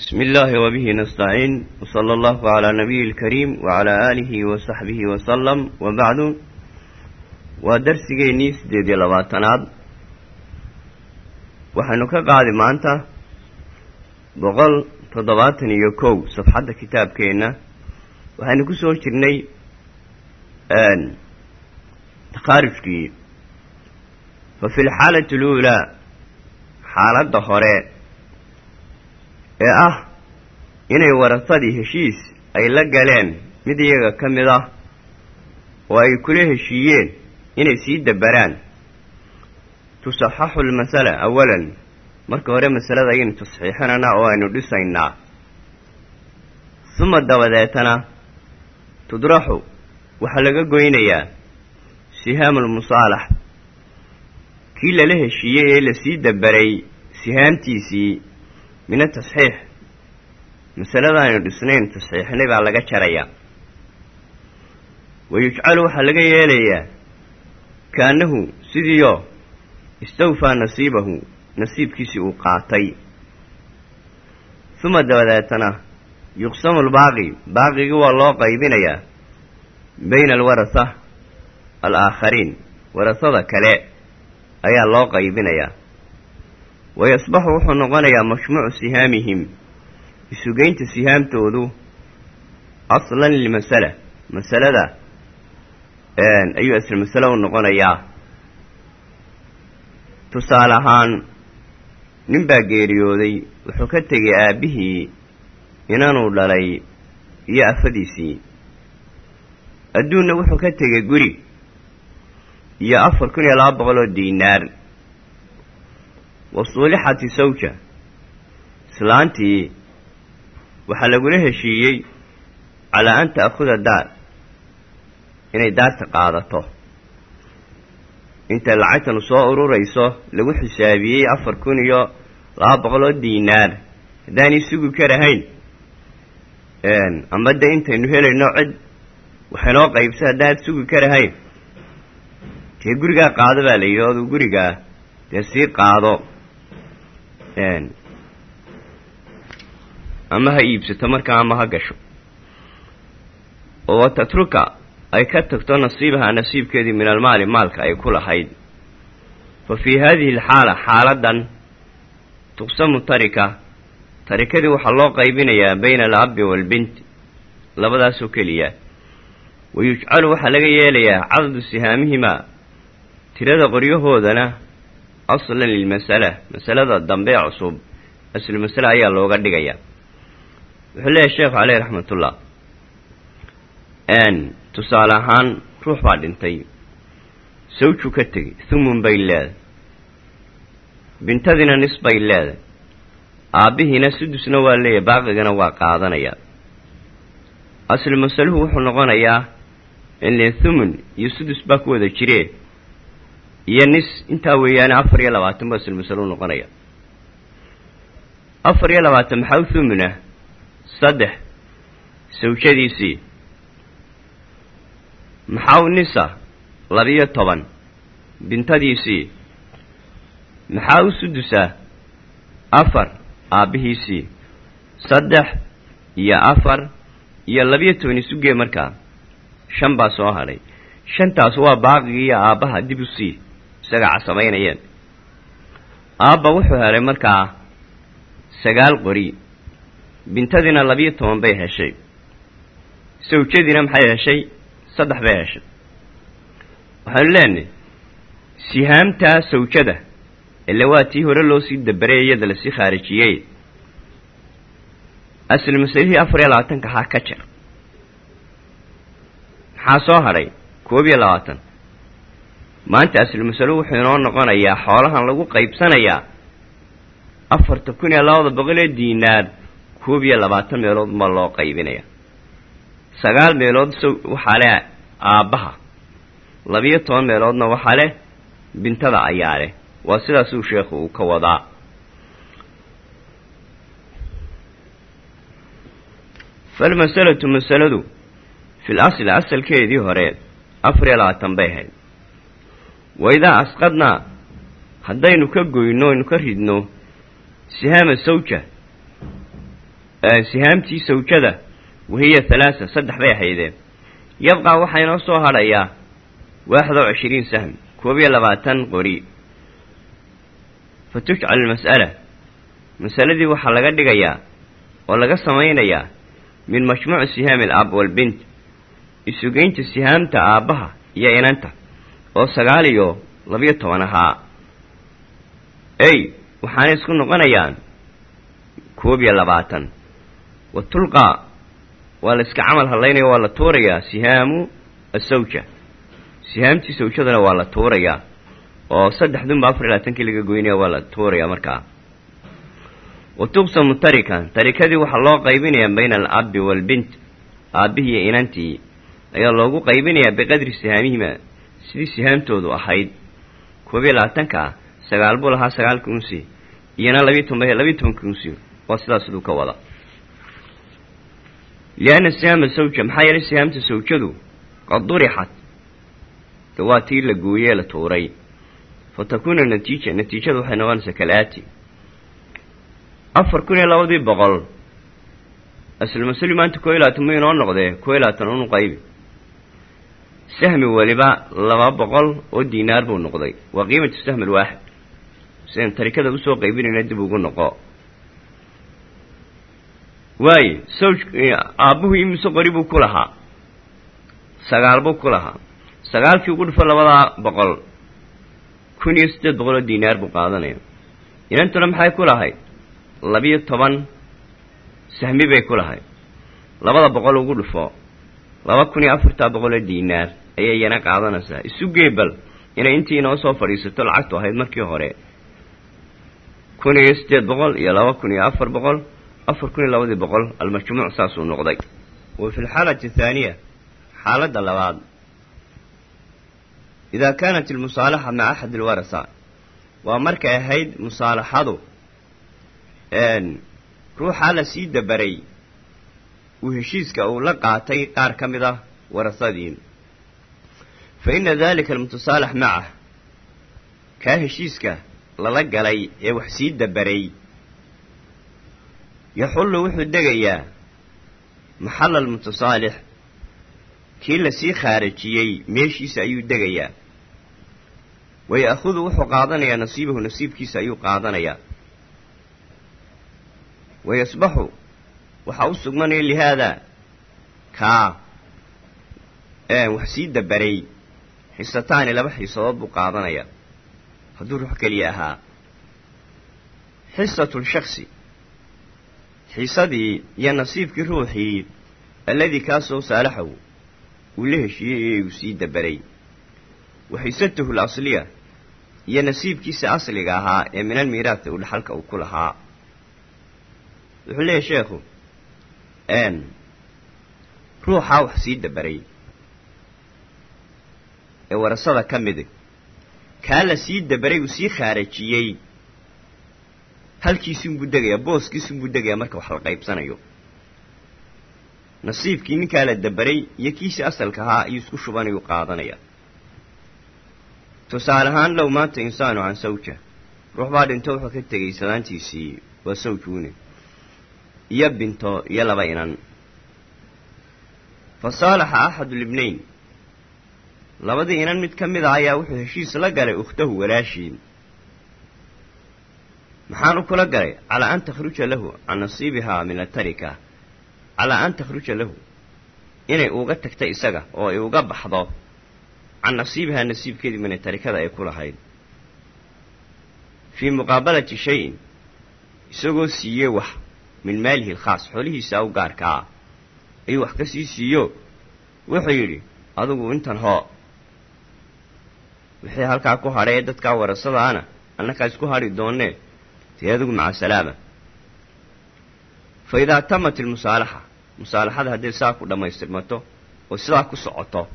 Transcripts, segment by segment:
بسم الله وبه نستعين وصلى الله على نبي الكريم وعلى آله وصحبه وسلم وبعد ودرسيني سديد لباتناد waxaynu ka qaadi maanta boqol toddobaatan iyo kow safxadda kitaabkeenna waxaynu ku soo jirnay takhaarujkii fa fi lxaalati aluulaa xaaladda hore ee ah inay warasadii heshiis ay la galeen mid iyaga ka mid ah oo ay kula heshiiyeen inay sii daberaan tusaxaxu lmasala awalan marka hore masalada ayaynu tasxiixinaynaa oo aynu dhisaynaa. Suma dabadeetana tudraxu waxaa laga goynayaa sihaamu lmusaalax kii lala heshiiyey ee la sii daberay sihaamtiisii min atasxiix masalada aynu dhisnayn tasxiixinay baa laga jarayaa wa yujcalu waxaa laga yeelayaa kaanahu sidiio istawfaa nasiibahu nasiibkiisii uu qaatay uma dabadeetana yuqsamu lbaaqi baaqigii waa loo qaybinayaa bayna alwarasa alaakhariin warasada kale ayaa loo qaybinayaa wa yasbaxu wuxuu noqonayaa majmuucu sihaamihim isugeynta sihaamtoodu aslan lilmasala masalada ayuu asl masale u noqonayaa tusaale ahaan nin baa geeriyooday wuxuu ka tegay aabbihii inanuu dhalay iyo afadiisii adduunna wuxuu ka tegay guri iyo afar kun iyo laba boqol oo diinaar wasuulixati sawja. Islaantii waxaa lagula heshiiyey calaa an ta'khuda daar. Inay daarta qaadato. Inta lacagtanu soo ururayso lagu xisaabiyey afar kun iyo laba boqol oo diinaar. Haddaanay sugi karahayn amba de intaynu helayno cid waxaynoo qaybsa haddaanad sugi karahayn dee gurigaa qaado baa la yidhi gurigaa dee sii qaado ama ha iibsato markaa ama ha gasho. Oo watatruka ay ka tagto nasiibaha nasiibkeedii min almaali maalka ay ku lahayd. Fa fii haadihi alxaala xaaladan tuqsamu tarika. Tarikadii waxaa loo qaybinayaa bayna alabbi waalbint labadaasoo keliya. Wa yujcalu waxaa laga yeelayaa cadadu sihaamihimaa tirada qoryahoodana aslan lilmasala masalada dambe ee cusub aslu masale ayaa looga dhigayaa wuxuu leeyahay sheekhu caleyh raxmatullah. Tusaale ahaan ruux baa dhintay. Sawju ka tegey thumun bay leedahay. Bintadiina nis bay leedahay. Aabbihiina sudusna waa leeyahay baaqigana waa qaadanayaa. Aslu masaluhu wuxuu noqonayaa inle thumun iyo sudus baa ku jiree iyo nis intaa weeyaane afar iyo labaatan buu aslu masaluhu noqonaya. Afar iyo labaatan maxaa u thumuna saddex. Sawjadiisii. Maxaa u nisa? Labiyo toban. Bintadiisii. Maxaa u sudusaa afar. Aabbihiisii saddex iyo afar iyo labiyo toban isugee markaa. Shan baa soo hadhay shantaas waa baaqigii iyo aabbaha dib u sii isaga casamaynayeen aabba wuxuu helay markaa sagaal qori. Bintadiina labiyo toban bay heshay. Sawjadiina maxay heshay? Saddex bay heshay. Waxaanu leenahay sihaamtaa sawjada ile tii hore loo sii dabaray iyada la sii khaarijiyey aslu masalihii afar iyo labaatanka haa ka jar maxaa soo hadhay koob iyo labaatan maanta aslu masalo wuxuu inoo noqonayaa xoolahan lagu qaybsanayaa. Afarta kun iyo labada boqol diinaar koob iyo labaatan meelood ma loo qaybinaya sagaal meelood s waxaa leh aabbaha. Labiyo toban meeloodna waxaa leh bintada ayaa leh. Waa sidaasuu sheekhu uu ka wadaa. Falmasalatu masaladu fil asli asalkeedii hore afar iyo labaatan bay ahayd waidaa asqadnaa haddaynu ka goyno aynu ka ridno sihaama sawja sihaamtii sawjada wahiya halaasa saddex bay ahaydeen yabqaa waxaa inoo soo hadhayaa waaxid oo cishiriin sahm koob iyo labaatan qori fa tujcal almas'ala masaladii waxaa laga dhigayaa oo laga samaynayaa min majmuuci sihaami al ab walbint isugeynta sihaamta aabbaha iyo inanta oo sagaal iyo labiyo toban ahaa. Ey waxaanay isku noqonayaan koob iyo labaatan. Wa tulqaa waa la iska camal hadlaynaya waa la tuurayaa sihaamu asawja sihaamtii sawjadana waa la tuurayaa oo saddexdunba afar iyo labaatankii laga goynaya waa la tuurayaa markaa. Wa tuqsamu tarikan tarikadii waxaa loo qaybinayaa bayna alabbi waalbint aabbihii inantii ayaa loogu qaybinayaa biqadri sihaamihima sidii sihaamtoodu ahayd koob iyo labaatanka ah sagaal buu lahaa sagaalka unsi iyona labiiy toban ba labiiy tobanka unsi waa sidaas siduu ka wada. Lianna sihaama sawja maxaa yeelay sihaamta sawjadu qad durixat. Waa tii la gooyee la tuuray. Fa takuuna natiija natiijadu waxay noqonaysaa kalaati. Afar kun iyo labadii boqol aslmasuli maanta koo iyo labaatan mu inoo noqdee koo iyo unu qaybi sahmi weliba laba boqol oo diinaar buu noqday. Waa qiimatu sahmi alwaaxid. Sidan tarikada u soo qaybinayna dib ugu noqo. Waaye sawj aabbuhu imise qori buu ku lahaa. Sagaal buu ku lahaa. Sagaalkii ugu dhufo labadaa boqol kun iyo siddeed boqol oo diinaar buu qaadanaya. Inantuna maxay ku lahayd labiyo toban sahmi bay ku lahayd labada boqol ugu dhufo laba kun iyo afartaa boqol oo diinaar ayay iyana qaadanaysaa. Isu geebal. Inay intii inoo soo fadhiisato lacagtu ahayd markii hore. Kun iyo siddeed boqol iyo laba kun iyo afar boqol afar kun iyo labadii boqol almajmuuc saasuu noqday. Wa fi lxaalati athaaniya xaaladda labaad. Idaa kaanat almusaalaxa maca axad alwarasa waa markay ahayd musaalaxadu ruuxaa la sii dabaray uu heshiiska uu la qaatay qaar ka mid ah warasadii fa inna daalika almutasaalax macah kaa heshiiska lala galay ee wax sii dabaray yaxullu wuxuu degayaa maxalla almutasaalix kii la sii khaarajiyey meeshiisa ayuu degayaa wa ya'khudu wuxuu qaadanayaa nasiibahu nasiibkiisa ayuu qaadanayaa wa yasbaxu waxaa u sugmanaya lihaadaa kaa wax sii dabaray xisataani laba xiisadood buu qaadanayaa hadduu ruux keliya ahaa. Xisatu lshaksi xiisadii iyo nasiibkii ruuxii alladii kaasoo saalaxahu uu la heshiiyey ee uu sii dabaray. Wa xisatuhu alasliya iyo nasiibkiisa asliga ahaa ee min almiiraati uu dhaxalka uu ku lahaa. Wuxuu leeyahy sheekhu ruuxaa wax sii dabaray ee warasada ka midi kaa la sii dabaray uu sii khaarajiyey. Halkiisunbuu degayaa booskiisunbuu degayaa marka wax la qaybsanayo. Nasiibkii ninkaa la dabaray iyo kiisii asalka ahaa ayuu isku shubanayuu qaadanaya. Tusaale ahaan low maanta insaanu can sawja. Ruux baa dhinto wuxuu ka tegay sadaantiisii waa sawjuune iyo binto iyo laba inan. Fa saalaxa axadu libnayn labadii inan mid ka mid a ayaa wuxuu heshiis la galay ukhtahu walaashii maxaanu kula galay calaa an takhruja lahu can nasiibihaa min atarika calaa an takhruja lahu. Inay uga tagta isaga oo ay uga baxdo can nasiibihaa nasiibkeedii mina tarikada ay ku lahayd. Fii muqaabalati shayin isagoo siiyey wax min maalihi alkhaas xoolihiisa u gaarka ah. Ayuu wax ka sii siiyo wuxuu yidhi adigu intan hoo wixii halkaa ku hadhay ee dadkaa warasadaana annakaa isku hadhi doonnee dee maca salaama. Fa idaa tamat ilmusaalaxa musaalaxada hadday saa ku dhammaystirmato oo sidaa ku socoto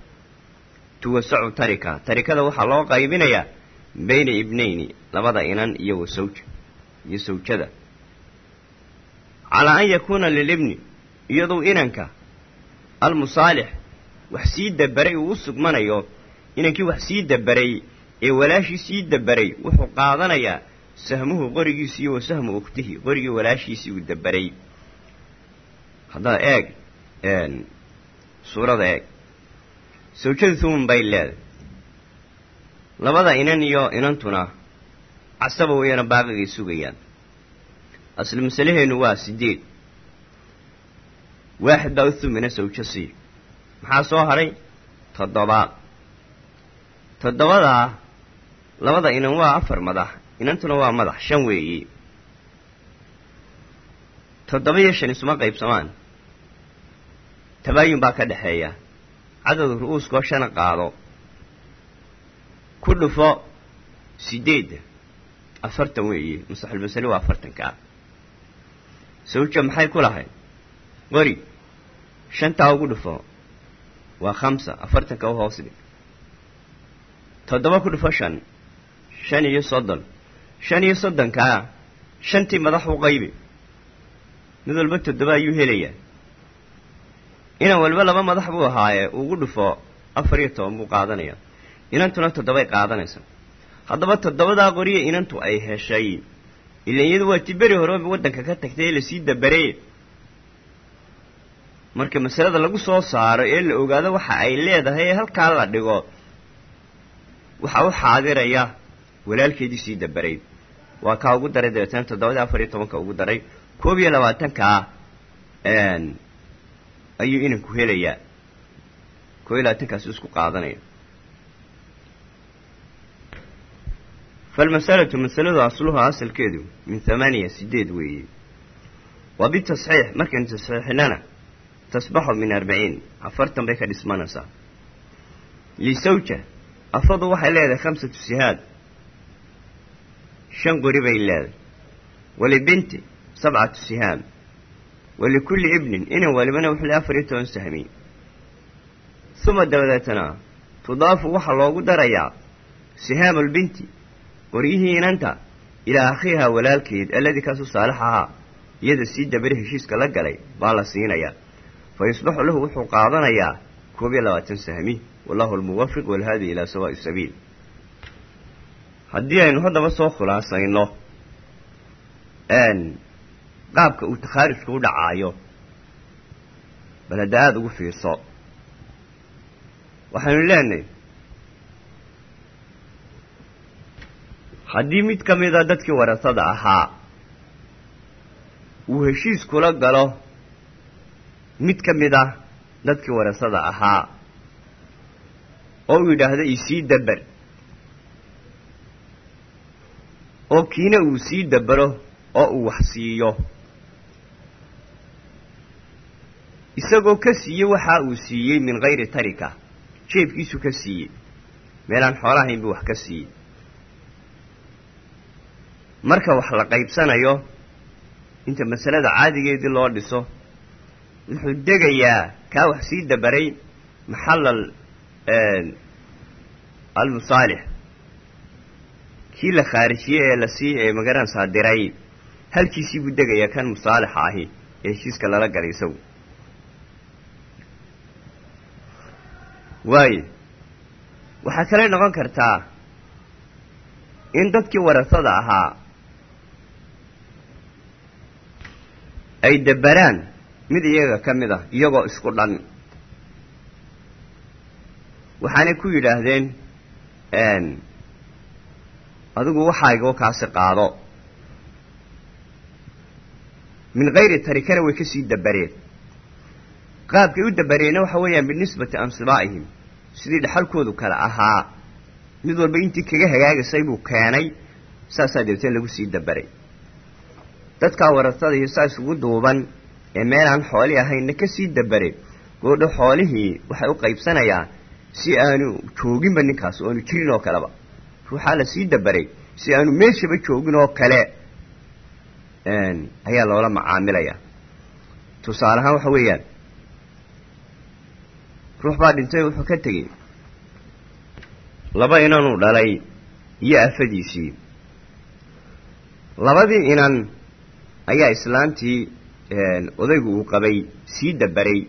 tuwasacu tarika. Tarikada waxaa loo qaybinayaa bayna ibnayni labada inan iyo wa sawja iyo sawjada. Calaa an yakuuna lilibni iyaduu inanka almusaalix wax sii dabaray uu u sugmanayo inankii wax sii dabaray ee walaashii sii dabaray wuxuu qaadanayaa sahmuhu qorigiisii wa sahmu ukhtihi qorigii walaashiisii uu dabaray. Haddaa eeg suurada eeg. Sawjadu thumun bay leedahay. Labada inan iyo inantuna casaba weyana baaqigay sugayaan. Asli masalaheennu waa siddeed waaxid baa u thumina sawjo sii. Maxaa soo hadhay toddobaad toddobadaa labada inan waa afar madax inantuna waa madax shan weeye toddoba iyo shan isuma qaybsamaan. Tabaayun baa ka dhexeeya cadad ru'uuskoo shana qaado. Ku dhufo siddeedda afartan weeye musaxulmasale waa afartankaa. Sawja maxay ku lahayd qori shantaa ugu dhufo waa khamsa afartanka u hoos dhig toddoba ku dhufo shan shan iyo soddon. Shan iyo soddonkaa shantii madax u qaybi. Mid walba toddoba ayuu helayaa. Inan walba laba madax buu ahaaye ugu dhufo afar iyo toban buu qaadanaya. Inantuna toddobay qaadanaysa haddaba toddobadaa qoriya inantu ay heshay. Ilan iyadu waa ti beri horeba waddanka ka tagtay ee la sii dabaree. Marka masalada lagu soo saaro ee la ogaado waxa ay leedahay ee halkaa la dhigo waxaa u xaadiraya walaalkeedii sii dabaray waa kaa ugu daray dabeetana toddobadii afar tobanka ugu daray. Koob iyo labaatankaa ayuu inanku helayaa. Koob iyo labaatankaasi isku qaadanaya falmasalatu masaladu asluha asalkeedu min thamaaniya sideed weeye. Waa bitasxiix markaynu tasxiixinana tasbaxu min arbaciin afartan bay ka dhismanaysaa. Lisawja afadu waxay leedahay khamsatu sihaad. Shan qori bay leedahay. Walibinti sabcatu sihaam walikulli ibnin inan walibana wuxuu le afar iyo toban sahmi. Uma dabadeetana tudaafu waxaa loogu darayaa sihaamu lbinti qoryihii inanta ilaa akhiiha walaalkeed alladii kaasuu saalix ahaa iyada sii dabari heshiiska la galay baa la siinayaa fa yusbaxu lahu wuxuu qaadanayaa koob iyo labaatan sahmi wallahu almuwafiq walhaadi ilaa sawaa'i sabiil haddii aynu haddaba soo khulaasayno qaabka uu takhaarijku u dhacaayo bal hadda aada ugu fiirso waxaynu leenahay haddii mid ka mida dadkii warasada ahaa uu heshiis kula galo mid ka mid ah dadkii warasada ahaa oo uu yidhaahdo isii dabar. oo kiina uu sii dabaro oo uu wax siiyo. Isagoo ka siiyey waxa uu siiyey min hayri tarika. Jeebkiisu ka siiyey. Meelaan xoolahayn buu wax ka siiyey. Marka wax la qaybsanayo inta masalada caadigeedii loo dhiso wuxuu degayaa kaa wax sii dabaray maxallal almusaalix kii la khaarijiyey ee la sii ma garanaysaa diray halkiisii buu degayaa kan musaalixa ahi ee heshiiska lala galay isagu. Waayo waxaa kale noqon kartaa in dadkii warasada ahaa ay dabaraan mid iyaga ka mid ah iyagoo isku dhan waxaanay ku yidhaahdeen adigu waxaygoo kaasi qaado. Min hayri tarikana way ka sii dabareen. Qaabkay u dabareenna waxa weeyaan binisbati ansibaa'ihim. Sidii dhaxalkoodu kale ahaa mid walba intii kaga hagaagisay buu keenay saasaa deebteen lagu sii dabaray. Dadkaa warasadahi saa isugu duuban ee meelaan xooli ahaynna ka sii dabareen. Goodho xoolihii waxay u qaybsanayaan si aanu jooginba ninkaas oo aanu jirin oo kaleba. Ruuxaa la sii dabaray si aanu meeshaba joogin oo kale ayaa loola macaamilayaa tusaale ahaan waxa weeyaan ruux baa dhintay wuxuu ka tegey laba inanuu dhalay iyo afadiisii. Labadii inan ayaa islaantii odaygu uu qabay sii dabaray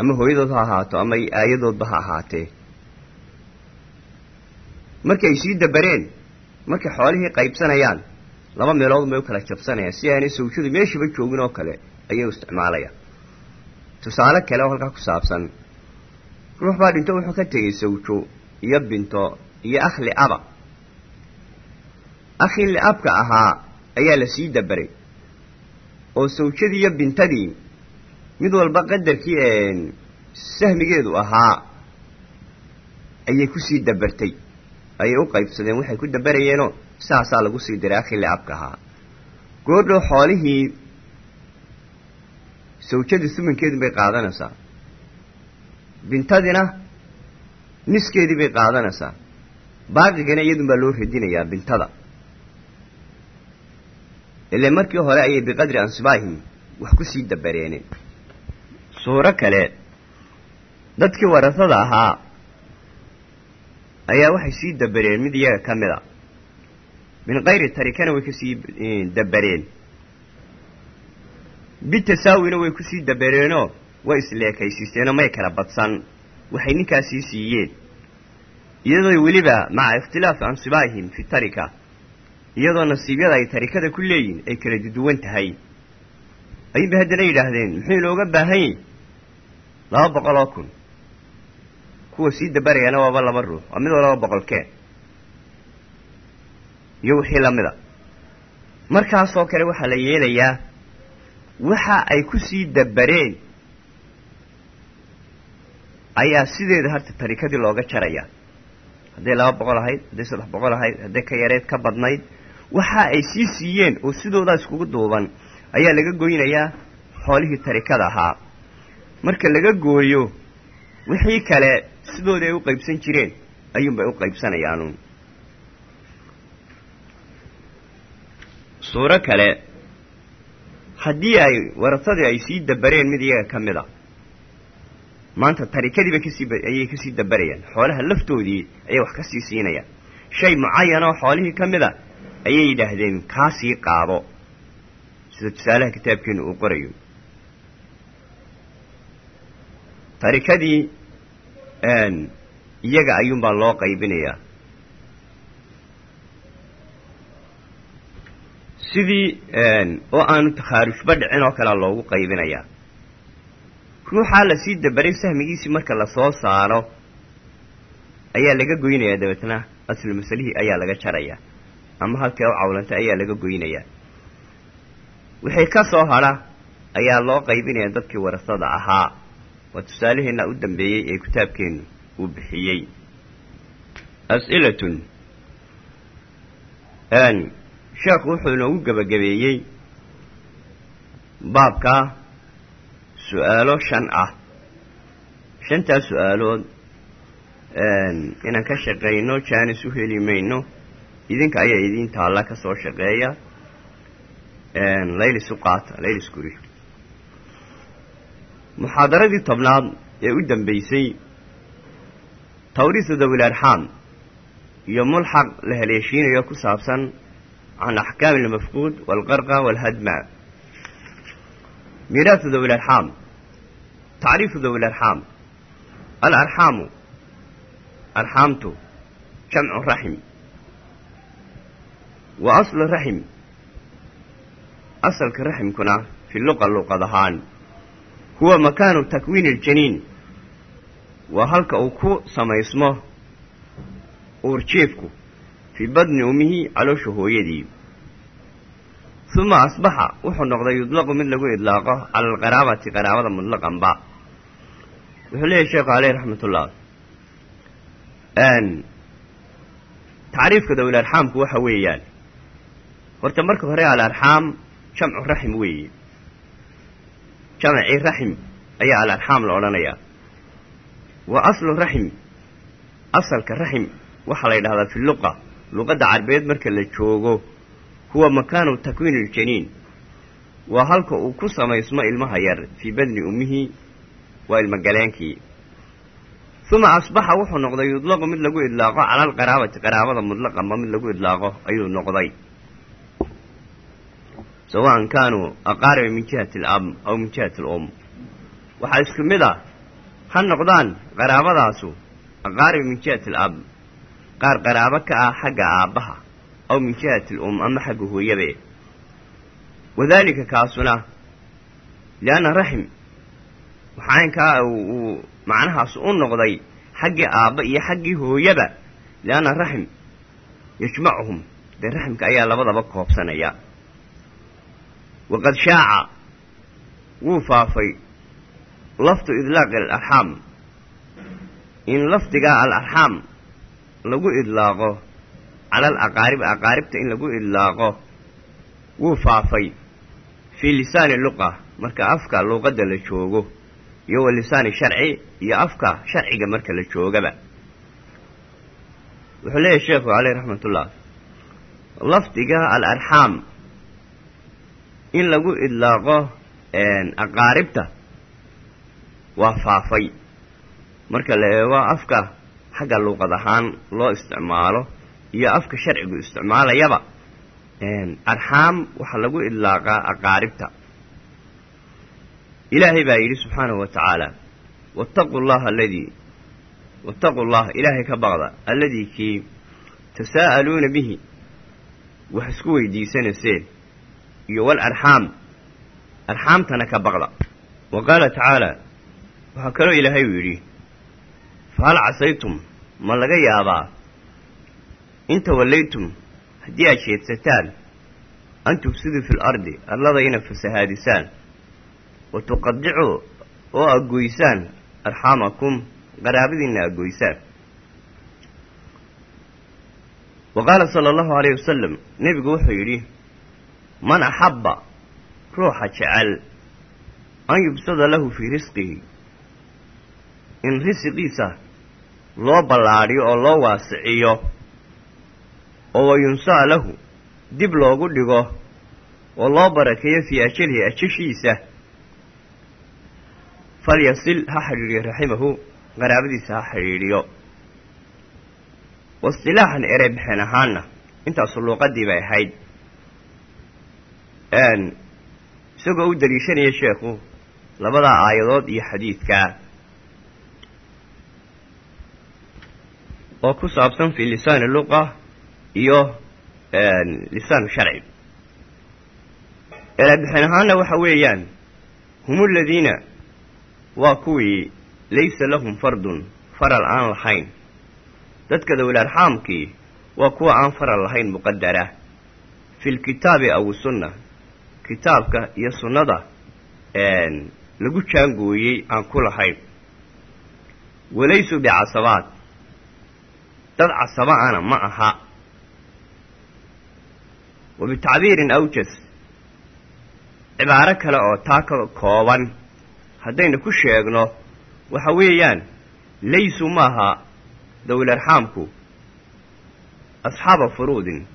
ama hooyadood ha ahaato ama aayadoodba ha ahaatee. Markay sii dabareen markay xoolihii qaybsanayaan laba meelood bay u kala jabsanayaan si aanay sawjadu meeshiiba joogin oo kale ayay u isticmaalayaan. Tusaale kale oo halkaa ku saabsan ruux baa dhinto wuxuu ka tegey sawjo iyo binto iyo akhli aba. Akhii liabka ahaa ayaa la sii daberay oo sawjadii iyo bintadii mid walba qadarkii sahmigeedu ahaa ayay ku sii dabartay. Ayay u qaybsadeen waxay ku dabarayeenoo saasaa lagu sii diray akhii liabka ahaa. Goordhow xoolihii sawjadii sumankeedii bay qaadanaysaa. Bintadina niskeedii bay qaadanaysaa. Baaqigana iyadun baa loo radinayaa bintada. Ile markii hore ayay biqadri ansibaahim wax ku sii dabareeneen suuro kale. Dadkii warasada ahaa ayaa waxay sii dabareen mid iyaga ka mid a. Min kayri tarikana way ka sii dabareen. Bitasaawina way ku sii dabareenoo way isleekaysiiseenoo may kala badsan. Waxay ninkaasii siiyeen. Iyadoo weliba maca ikhtilaafi ansibaahim fi tarika. Iyadoo nasiibyada ay tarikada ku leeyihiin ay kala duwan tahay. Ayuunba haddana yidhaahdeen muxuu inooga baahan yahy laba boqol oo kun. Kuwa sii dabarayana waaba laba ruux. Waa mid walaba boqolkee iyo wixii lamida markaasoo kale waxaa la yeelayaa waxa ay ku sii dabareen ayaa sideeda harta tarikadii looga jaraya hadday laba boqol ahayd hadday saddex boqol ahayd hadday ka yareed ka badnayd waxa ay sii siiyeen oo sidoodaa iskugu duuban ayaa laga goynayaa xoolihii tarikada ahaa marka laga gooyo wixii kale sidooda ay u qaybsan jireen ayuunbay u qaybsanayaanuun suuro kale haddii ay warasadii ay sii dabareen mid iyaga ka mid a maanta tarikadiiba ka sii ayay ka sii dabarayaan. Xoolaha laftoodii ayay wax ka sii siinayaan. Shay mucayan oo xoolihii ka mid a ayay yidhaahdeen kaa sii qaado. Sida tusaalaha kitaabkeenu uu qorayo tarikadii iyaga ayuunbaa loo qaybinayaa. Sidii oo aanu takhaarushba dhicin oo kalea loogu qaybinayaa. Ruuxaa la sii dabaray sahmigiisii marka la soo saaro ayaa laga goynayaa dabeetna aslu masalihii ayaa laga jarayaa. Ama halkee u cawlantay ayaa laga goynayaa. Wixii ka soo hadha ayaa loo qaybinayaa dadkii warasada ahaa waa tusaalaheenna u dambeeyey ee kitaabkeennu uu bixiyey. As'ilatun. Sheekhu wuxuu inoogu gebagabeeyey baabkaa su'aalo shan ah. Shantaas su'aalood inaan ka shaqayno jaanis u heli mayno idinka ayaa idiin taalla ka soo shaqeeya. Laylis u qaata muxaadaradii tobnaad ee u dambeysay tawriisu dawil arxaam iyo mulxaq la haleeshiinayo ku saabsan can axkaami almafquud waalqarqa waalhadma miiraasu dawi larxaam tacriifu dawi larxaam alarxaamu arxaamtu jamcu raxim. Wa aslu raxim asalka raximkuna fi luqa luqad ahaan huwa makaanu takwiini aljaniin. Waa halka uu ku samaysmo uurjeefku fii badni ummihi caloosha hooyadii. Uma asbaxa wuxuu noqday yudlaqu mid lagu idlaaqo cala alqaraabati qaraabada mutlaqanba wuxuu leeyahy sheekhu caleyh raxmatullah. Tacriifka dawil arxaamku waxa weeyaan. Horta marka hore alarxaam jamcu raxim weeye jamacii raxim ayaa alarxaam la odhanayaa. Wa aslu raxim asalka raxim waxaa la yidhahdaa fi luqa. Luqadda carbeed marka la joogo huwa makaanu takwiin iljaniin waa halka uu ku samaysmo ilmaha yar fii badni ummihi waa ilmagaleenkii uma asbaxa wuxuu noqday yudlaqu mid lagu idlaaqo cala alqaraabati qaraabada mutlaqanba mid lagu idlaaqo ayuu noqday sawaan kaanuu aqaariba min jihati alab aw min jihati alum waxaa isku mid ah ha noqdaan qaraabadaasu aqaariba min jihati alab qaar qaraabo ka ah xagga aabbaha aw min jihati alum ama xagga hooyabe wadaalika kaasuna lianna raxim waxaankaa uu macnahaas u noqday xaggii aabba iyo xaggii hooyaba lianna raxim yajmacuhum dee raximka ayaa labadaba koobsanaya waqad shaaca wuu faafay lafdu idlaaqi alarxaam in lafdigaa alarxaam lagu idlaaqo cala alaqaarib aqaaribta in lagu idlaaqo wuu faafay fii lisaani luqa marka afka luuqadda la joogo iyo wa lisaani sharci iyo afka sharciga marka la joogaba wuxuu leeyahay sheekhu caleyh raxmatullah in lagu idlaaqo aqaaribta waa faafay. Marka la eego afka xagga luuqad ahaan loo isticmaalo iyo afka sharcigu isticmaalayaba arxaam waxaa lagu idlaaqaa aqaaribta. Ilaahay baa yidhi subxaanahu wa tacaala wattaquu llaha aladii wattaquu llaha ilaahay ka baqda alladii kii tasaa'aluuna bihi. Wax isku weydiisanayseen iyo wal arxaam. Arxaamtana ka baqda. Wa qaala tacaala waxaa kaloo ilaahay uu yidhi fahal casaytum ma laga yaabaa in tawallaytum haddii aad jeedsataan an tufsiduu fi lardi arlada ina fasahaadisaan wa tuqadicuu oo agoysaan arxaamakum qaraabadiinna agoysaan wa qaala sala allahu alayh wasalam nebigu wuxuu yidhi man axabba ruuxa jecel an yubsada lahu fii risqihi. In risiqiisa loo ballaadhiyo oo loo waasiciyo oo wayunsaa lahu dib loogu dhigo oo loo barakeeyo fii ajalihi ajashiisa falyasil ha xidhiidhiyo raximahu qaraabadiisa ha xidhiidhiyo. Waistilaaxan erey bixin ahaanna intaasu luuqadii ahayd isagoo u daliishanaya sheekhu labadaa aayadood iyo xadiidkaa oo ku saabsan fii lisaani luqa iyo lisaanu sharci. Erebixin ahaanna waxa weeyaan hum aladiina waa kuwii laysa lahum fardun faral aan lahayn. Dadka dawil arxaamkii waa kuwa aan faral lahayn muqadara fi lkitaabi aw sunna kitaabka iyo sunnada lagu jaangooyey aan ku lahayn. Walaysuu bicasabaad dad casaba ana ma aha. Wa bitacbiirin awjas. Cibaaro kale oo taa ka kooban. Haddaynu ku sheegno waxa weeyaan laysuu maaha dawil arxaamku asxaaba furuudin.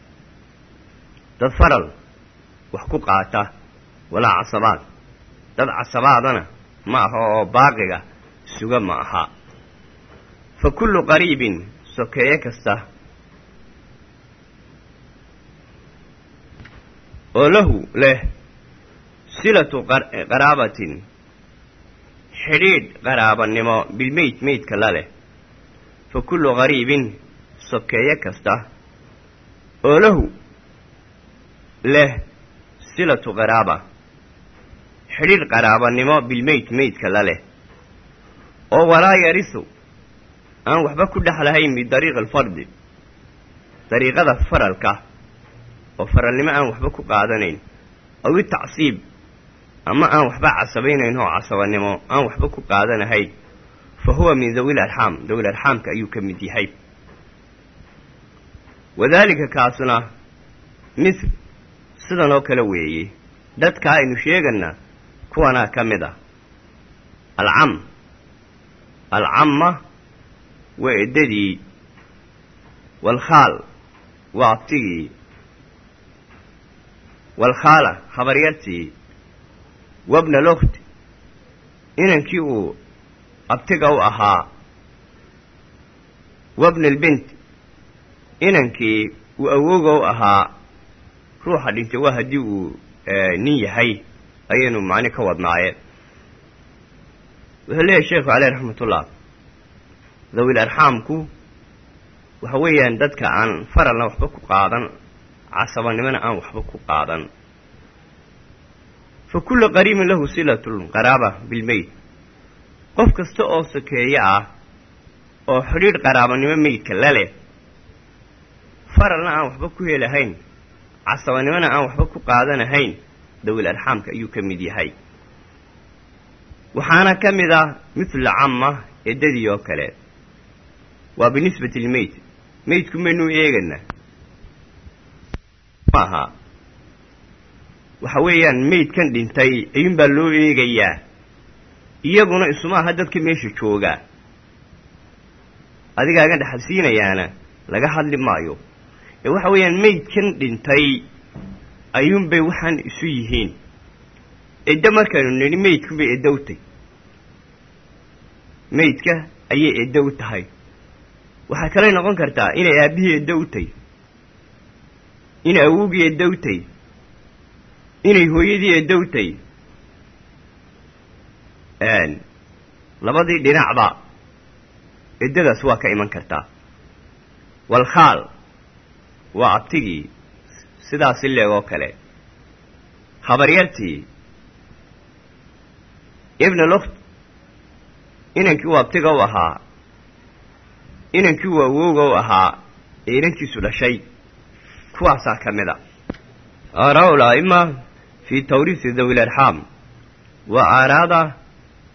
Dad faral wax ku qaata walaa casabaad dad casabaadana ma aha oo baaqiga suga ma aha. Fa kullu qariibin sokeeye kasta oo lahu leh silatu qaraabatin xidhiidh qaraabanimo bilmeyd meydka la leh. Fa kullu qariibin sokeeye kasta oo lahu leh silatu qaraaba xidhiidh qaraabanimo bilmeyd meydka la leh oo walaa yarisu aan waxba ku dhex lahayn bidariiqi alfardi dariiqada faralka oo faralnimo aan waxba ku qaadanayn. Aw itacsiib ama aan waxba casabaynayn oo casabanimo aan waxba ku qaadanahayn fa huwa min dawil arxaam dawil arxaamka ayuu ka mid yahay. Wadaalika kaasuna mithl sidan oo kale weeye dadka aynu sheegana kuwanaa ka mid ah. Alcam alcamma waa eddadii. Waalkhaal waa abtigii. Waalkhaala habaryartii wabna lokt inankii uu abtiga u ahaa. Wabna albint. Inankii uu awooga u ahaa ruuxa dhintay waa haddii uu nin yahay ayaynu macni ka wadnaaye. Wuxuu leeyahay sheekhu caleyh raxmatullah dawil arxaamku waxa weeyaan dadka aan faralna waxba ku qaadan casabanimona aan waxba ku qaadan. Fa kullu qariibin lahu silatul qaraaba bilmeyd qof kasta oo sokeeye ah oo xidhiidh qaraabanimo meydka la leh faralna aan waxba ku helahayn casabanimona aan waxba ku qaadanahayn dawil arxaamka ayuu ka mid yahay. Waxaana ka mid ah mithla camma eddadii oo kale. Waa binisbati lmeyd. Meydku maynuu eegana. Maaha waxa weeyaan meydkan dhintay ayuunbaa loo eegayaa. Iyaguna isuma aha dadka meesha jooga. Adigaaga dhexalsiinayaana laga hadli maayo ee waxa weeyaan meydkan dhintay ayuunbay waxaan isu yihiin. Eddo markaynu nidhi meydkunbay eddowtay meydka ayay eddo u tahay. Waxaa kalay noqon kartaa inay aabbihii eddowtay inay awowgii eddowtay inay hooyadii eddowtay labadii dhinacba eddadaas waa ka iman kartaa. Walkhaal waa abtigii sidaasi leegoo kale. Habaryartii ibna lukt inankii uu abtiga u ahaa inankii uu awowga u ahaa ee inankiisu dhashay kuwaasaa ka mid a. Aaraa'ul a'ima fii tawriisi dawil arxaam waa aaraada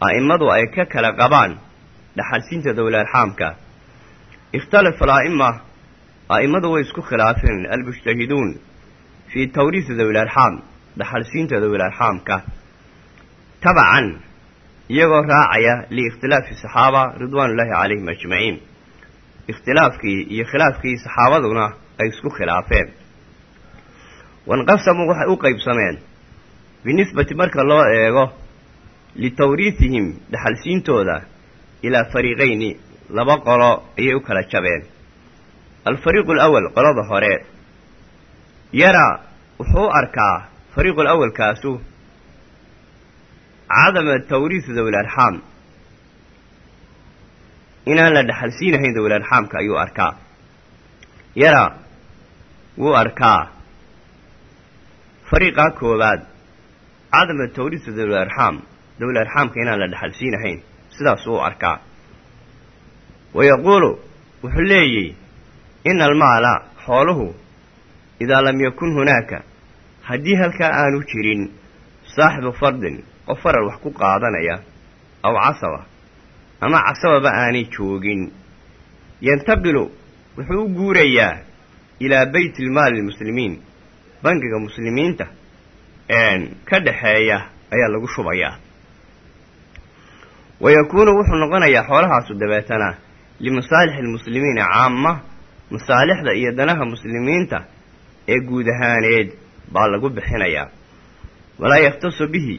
a'immadu ay ka kala qabaan dhaxalsiinta dawil arxaamka ikhtalafa ala'ima a'immadu way isku khilaafeen almujtahiduun fii tawriisi dawil arxaam dhaxalsiinta dawil arxaamka tabacan iyagoo raacaya liikhtilaafi saxaaba ridwaanullaahi calayhim ajmaciin ikhtilaafkii iyo khilaafkii saxaabaduna ay isku khilaafeen wanqasamuu waxay u qaybsameen binisbati marka loo eego litawriisihim dhaxalsiintooda ilaa fariiqayni laba qolo ayay u kala jabeen alfariiqu alawal qolada hore yaraa wuxuu arkaa fariiqu alawalkaasu cadama tawriisu dawil arxaam inaan la dhaxalsiinahayn dawil arxaamka ayuu arkaa yara wuu arkaa fariiqaa koowaad cadama tawriisu dawil arxaam dawil arxaamka inaan la dhaxalsiinahayn sidaasuu arkaa wa yaquulu wuxuu leeyihi ina almaala xooluhu idaa lam yakun hunaaka haddii halkaa aanu jirin saaxibu fardin qof faral wax ku qaadanaya aw casaba ama casababa aanay joogin yantaqilu wuxuu u guurayaa ilaa bayti ilmaali lmuslimiin bangiga muslimiinta ka dhaxeeya ayaa lagu shubayaa wa yakuunu wuxuu noqonayaa xoolahaasu dabeetana limasaalixi almuslimiina caama masaalixda iyo danaha muslimiinta ee guud ahaaneed baa lagu bixinayaa. Walaa yakhtasu bihi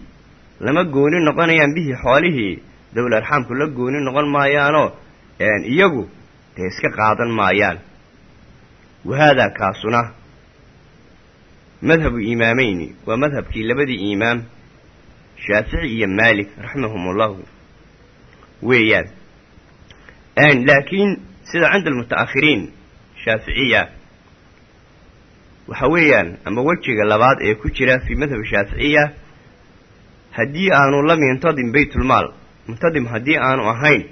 lama gooni noqonayaan bihi xoolihii dawla arxaamku la gooni noqon maayaanoo iyagu dee iska qaadan maayaan. Wahaadaa kaasuna madhabu imaameyni waa madhabkii labadii imaam shaafici iyo maalik raximahum ullahu weeyaan laakiin sida cinda almuta'akhiriin shaaficiya waxa weeyaan ama wejiga labaad ee ku jira fii madhab shaaficiya haddii aanu lam yantadim baytulmaal muntadim haddii aanu ahayn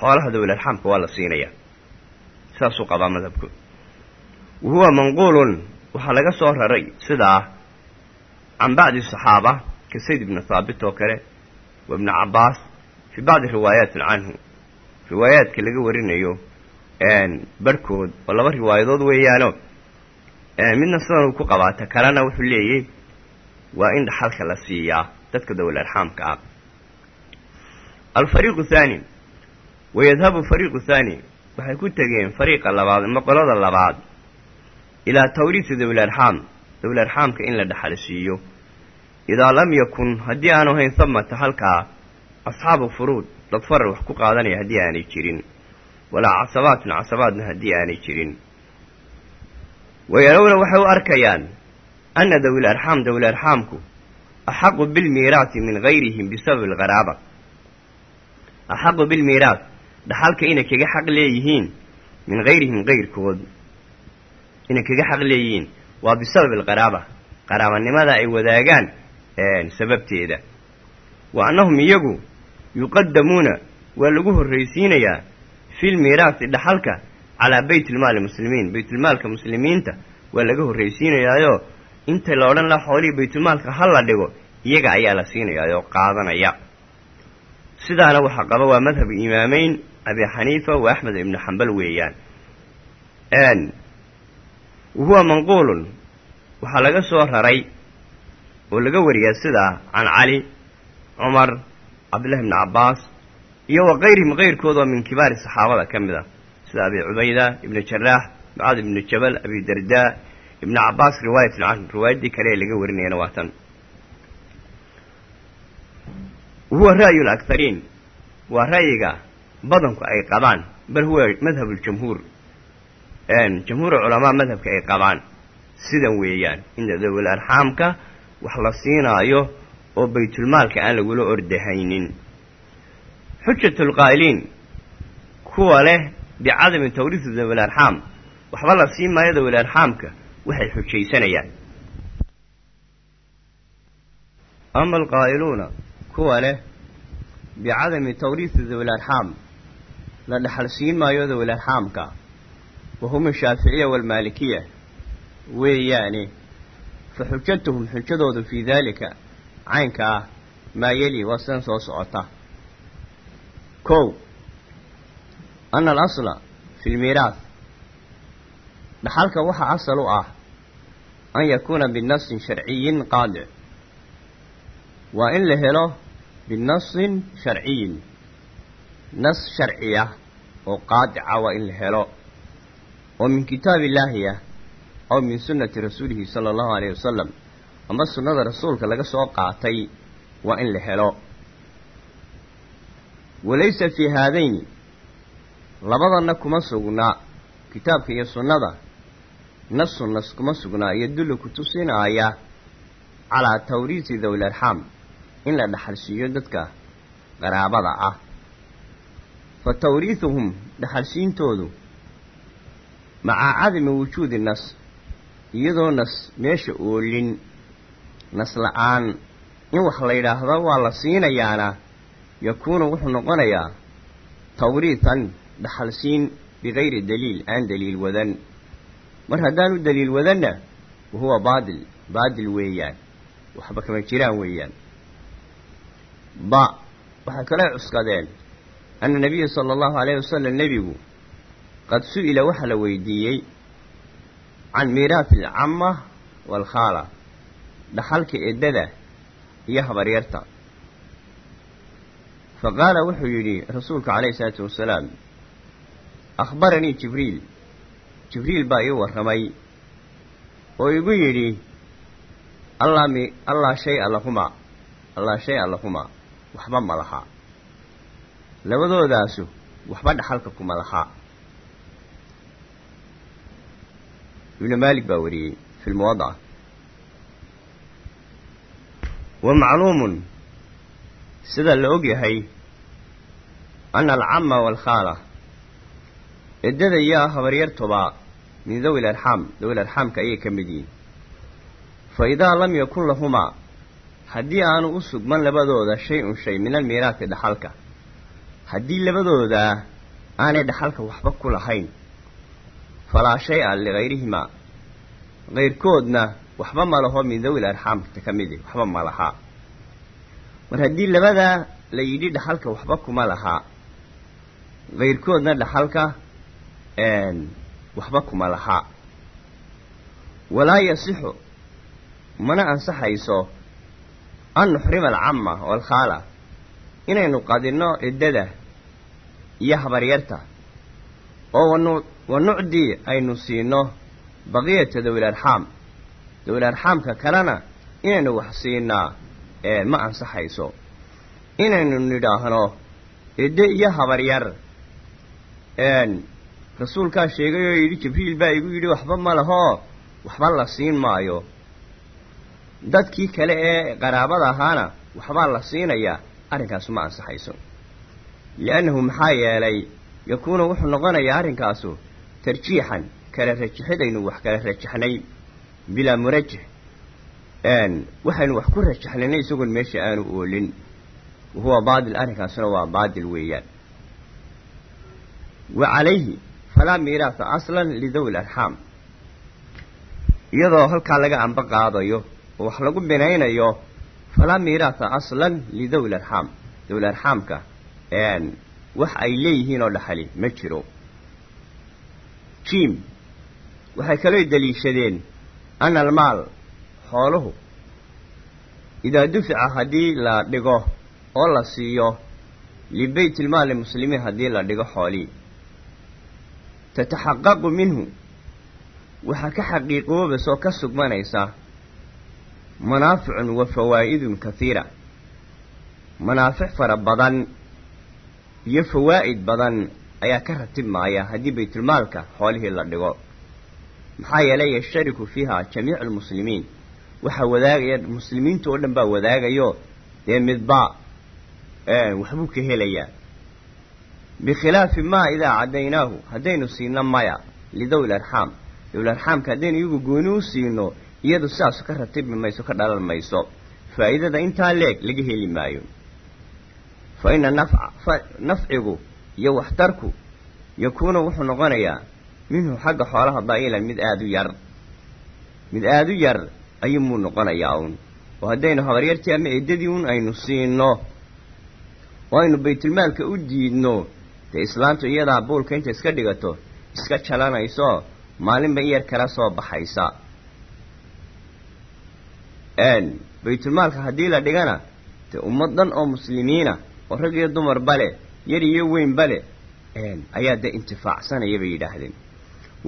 xoolaha dawil arxaamka waa la siinayaa saasuu qabaa madhabku. Wa huwa manquulun laga soo raray sidaa can bacdi saxaaba ka sayd ibnu thaabit oo kale wa ibnu cabbaas fii bacdi riwaayaatin canhu riwaayaadka laga warinayo barhkood oo laba riwaayadood weeyaano midna sidan uu ku qabaata kalena wuxuu leeyay waa in dhaxalka la siiyaa dadka dawil arxaamka ah. Alfariiqu thaani wayadhabu fariiqu thaani waxay ku tegeen fariiqa labaad ama qolada labaad ilaa tawriisi dawil arxaam dawil arxaamka in la dhaxal siiyo. Idaa lam yakun haddii aanu hayn hamata halkaa asxaabu furuud dad faral wax ku qaadanaya haddii aanay jirin. Walaa casabaatun casabaadna haddii aanay jirin. Wayalowna waxay u arkayaan anna dawil arxaam dawil arxaamku axaqu bilmiiraati min gayrihim bisababi alqaraaba axaqu bilmiiraat dhaxalka inay kaga xaq leeyihiin min gayrihim gayrkood. Inay kaga xaq leeyihiin waa bisabab alqaraaba qaraabanimada ay wadaagaan sababteeda. Wa annahum iyagu yuqadamuuna waa lagu horraysiinayaa fil miiraasi dhaxalka calaa baytilmaali muslimiin. Baytulmaalka muslimiinta waa laga horraysiinayaayoo inta la odhan laha xoolihii baytulmaalka ha la dhigo iyaga ayaa la siinayaayoo qaadanaya. Sidaana waxaa qaba waa madhabu imaameyn abi xaniifa wa axmed ibnu xambal weeyaan. Wahuwa manquulun waxaa laga soo raray oo laga wariyaa sidaa can cali cumar cabdillahi ibni cabbaas iyo wa kayrihim kayrkood oo min kibaari saxaabada ka mid a sida abi cubayda ibnu jaraax mucaad ibnu jabal abi dardaa ibnu cabbaas riwaayatun canhu riwaayaddii kale laga warinayana waa wahuwa ra'yu lakhariin waa ra'yiga badanku ay qabaan bal huwa madhabu ljamhuur jamhuur culamaa madhabka ay qabaan sidan weeyaan in dawil arxaamka wax la siinaayo oo baytulmaalka aan lagula ordahaynin. Xujatu lqaa'iliin kuwa leh bicadami tawriisu dawil arxaam waxba la siin maayo dawil arxaamka waxay xujaysanayaan. Ama alqaa'iluuna kuwa leh bicadami tawriisi dawil arxaam la dhexal siin maayo dawil arxaamka wahum ashaaficiya waalmaalikiya weeyaane fa xujatuhum xujadoodu fii daalika caynka ah maa yeli waa sidan soo socota. Kow ana alasla fi lmiiraas dhaxalka waxaa asal u ah an yakuuna binasin sharciyin qaadic waa in la helo binasin sharciyin. Nas sharci ah oo qaadica waa in la helo. Oo min kitaabi illaahi ah aw min sunnati rasuulihi sala allahu alayhi wasalam ama sunnada rasuulka laga soo qaatay waa in la helo. Walaysa fii haadayni labadanna kuma sugnaa kitaabka iyo sunnada nasu nas kuma sugnaa yadullu ku tusinaaya calaa tawriisi dawil arxaam in la dhaxalsiiyo dadka qaraabada ah. Fa tawriisuhum dhaxalsiintoodu maca cadami wujuudi nas iyadoo nas meesha oolin nas la'aan in wax la yidhaahdo waa la siinayaana. Yakuunu wuxuu noqonayaa tawriitan dhaxalsiin bikayri daliil aan daliil wadan. Mar haddaanu daliil wadanna wahuwa baadil baadil weeyaan. Waxba kama jiraan weeyaan. Ba waxay kale cuskadeen. Anna nabiya sala allahu alayhi wasalam nebigu qad su'ila waxaa la weydiiyey can miiraati alcamma waalkhaala dhaxalka eddada iyo habaryarta. Fa qaala wuxuu yidhi rasuulka calayhi isalaatu wasalaam akhbaranii jibriil. Jibriil baa ii warramay oo igu yidhi allaa mi allaa shay-a lahumaa allaa shay-a lahumaa waxba ma laha. Labadoodaasu waxba dhaxalka kuma laha. Ibnu maalik baa wariyey fi wa macluumun sida la og yahay ana alcama waalkhaala eddada iyo habaryartuba min dawi larxaam dawi larxaamka ayay ka mid yihiin. Fa idaa lam yakun lahumaa haddii aanu u sugman labadooda shay-un shay min almiiraati dhaxalka haddii labadoodaa aanay dhaxalka waxba ku lahayn falaa shay-a ligayrihimaa kayrkoodna waxba ma laho min dawil arxaamka ka midi waxba ma lahaa mar haddii labadaa la yidhi dhaxalka waxba kuma lahaa kayrkoodna dhaxalka waxba kuma lahaa walaa yasixu mana ansaxayso an nuxrima alcamma waalkhaala inaynu qadinno ciddada iyo habaryarta oo wanu wa nucdii aynu siino baqiyata dawil arxaam dawil arxaamka kalena inaynu wax siinaa ma ansaxayso. Inaynu nidhaahno ciddo iyo habaryar rasuulkaa sheegay oo yidhi jibriil baa igu yidhi waxba ma lahoo waxba la siin maayo. Dadkii kale ee qaraabada ahaana waxbaa la siinayaa arrinkaasu ma ansaxayso. Li'annahu maxaa yeelay yakuunu wuxuu noqonayaa arrinkaasu tarjiixan kala rajaxidaynu wax kala rajaxnay bilaa murajix waxaynu wax ku rajaxnaynay isagoon meesha aanu oolin. Wahuwa baadil arrinkaasuna waa baadil weeyaan. Wa calayhi falaa miiraasa aslan lidawi larxaam iyadoo halkaa laga amba qaadayo wax lagu binaynayo falaa miiraasa aslan lidawi larxaam dawi larxaamka wax ay leeyihiin oo dhaxali ma jiro. Jim waxay kaloo daliishadeen ana almaal xooluhu idaa dufica haddii la dhigo oo la siiyo libeytilmaali muslimiin haddii la dhigo xoolii tataxaqaqu minhu waxaa ka xaqiiqoobaysoo ka sugmanaysa manaaficun wa fawaa'idun kahiira manaafic fara badan iyo fawaa'id badan ayaa ka ratibmaaya haddii baytulmaalka xoolihii la dhigo maxaa yeelay yashtariku fiiha jamiicu almuslimiin waxaa wadaagaya muslimiinta oo dhan baa wadaagayo dee midba waxbuu ka helayaa. Bikhilaafi maa idaa caddaynaahu haddaynu siino maya lidawi arxaam. Dawl arxaamka haddaynu iyagu gooni u siino iyadu sidaasu ka ratibi mayso ka dhalan mayso. Faa'iidada intaa leeg laga heli maayo. Fa ina nafcigu iyo waxtarku yakuunu wuxuu noqonayaa minhu xagga xoolaha daa'ilan mid aada u yar. Mid aada u yar ayuumuu noqonayaa uun. Oo haddaynu habaryartii ama ciddadii un aynu siino. Oo aynu baytulmaalka u diidno. Dee islaantu iyadaa buulka inta iska dhigato iska jalanayso maalinba iyar kala soo baxaysa. Baytulmaalka haddii la dhigana dee ummad dhan oo muslimiina oo rag iyo dumarba leh yar iyo weynba leh ayaa dee intifaacsanaya bay yidhaahdeen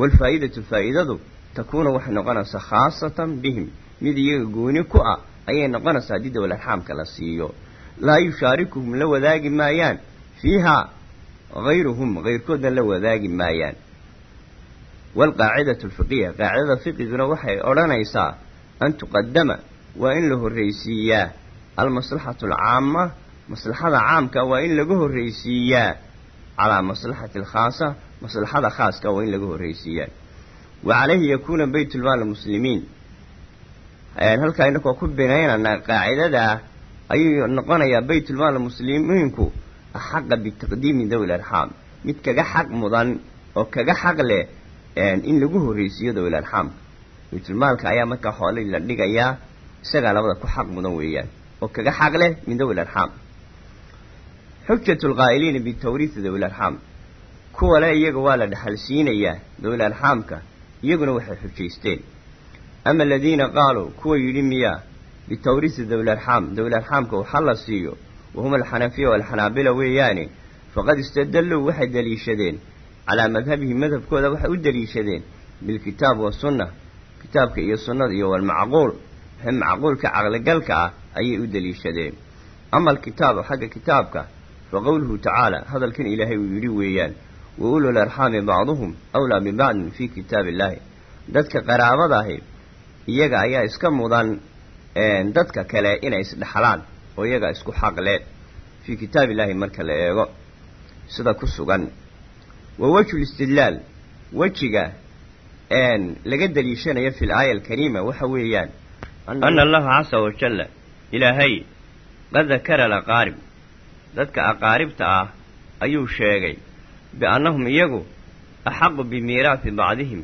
waalfaa'idatu faa'idadu takuunu waxay noqonaysaa khaasatan bihim mid iyaga gooni ku ah ayay noqonaysaa haddii dawal arxaamka la siiyo laa yushaarikuhum la wadaagi maayaan fiihaa hayruhum hayrkoodna la wadaagi maayaan waalqaacidatu alfiqiya qaacidada fiqiguna waxay odhanaysaa an tuqadama waa in la horraysiiyaa almaslaxatu alcaama maslaxada caamka waa in laga horraysiiyaa calaa maslaxati alkhaasa maslaxada khaaska waa in laga horraysiiyaa wa calayhi yakuuna baytulmaal muslimiin halkaa inakoo ku binaynana qaacidadaa ayuu noqonayaa baytulmaal muslimiinku axaqa bitaqdiimi dawi arxaam. Mid kaga xaq mudan oo kaga xaq leh in lagu horraysiiyo dawi arxaamka baytulmaalka ayaa markaa xoolihii la dhigayaa isagaa labada ku xaq mudan weeyaan. Oo kaga xaq leh min dawi arxaam xujatu alqaa'iliina bitawriisi dawi arxaam kuwa le iyaga waa la dhexalsiinayaa dawi arxaamka iyaguna waxay xujaysteen ama aladiina qaaluu kuwa yidhi miyaa bitawriisi dawi arxaam dawi arxaamka waxa la siiyo wahuma alxanafiya waalxanaabila weeyaane faqad istadalluu waxay daliishadeen calaa madhabihim madhabkooda waxay u daliishadeen bilkitaab wasunna kitaabka iyo sunnada iyo walmacquul wixii macquulka caqligalka ah ayay u daliishadeen. Ama alkitaabu xagga kitaabka fa qowluhu tacaala hadalkan ilaahay uu yidhi weeyaan wa ulul arxaami bacduhum awlaa bibacdin fii kitaabi illaahi dadka qaraabada ahi iyaga ayaa iska mudan dadka kale inay isdhexlaan oo iyaga isku xaqleen fii kitaabi illaahi marka la eego sida ku sugan wa wejhu listidlaal wejiga laga daliishanayo fi laaya alkariima waxa weeyaan dadka aqaaribta ah ayuu sheegay biannahum iyagu axaqu bimiiraasi bacdihim.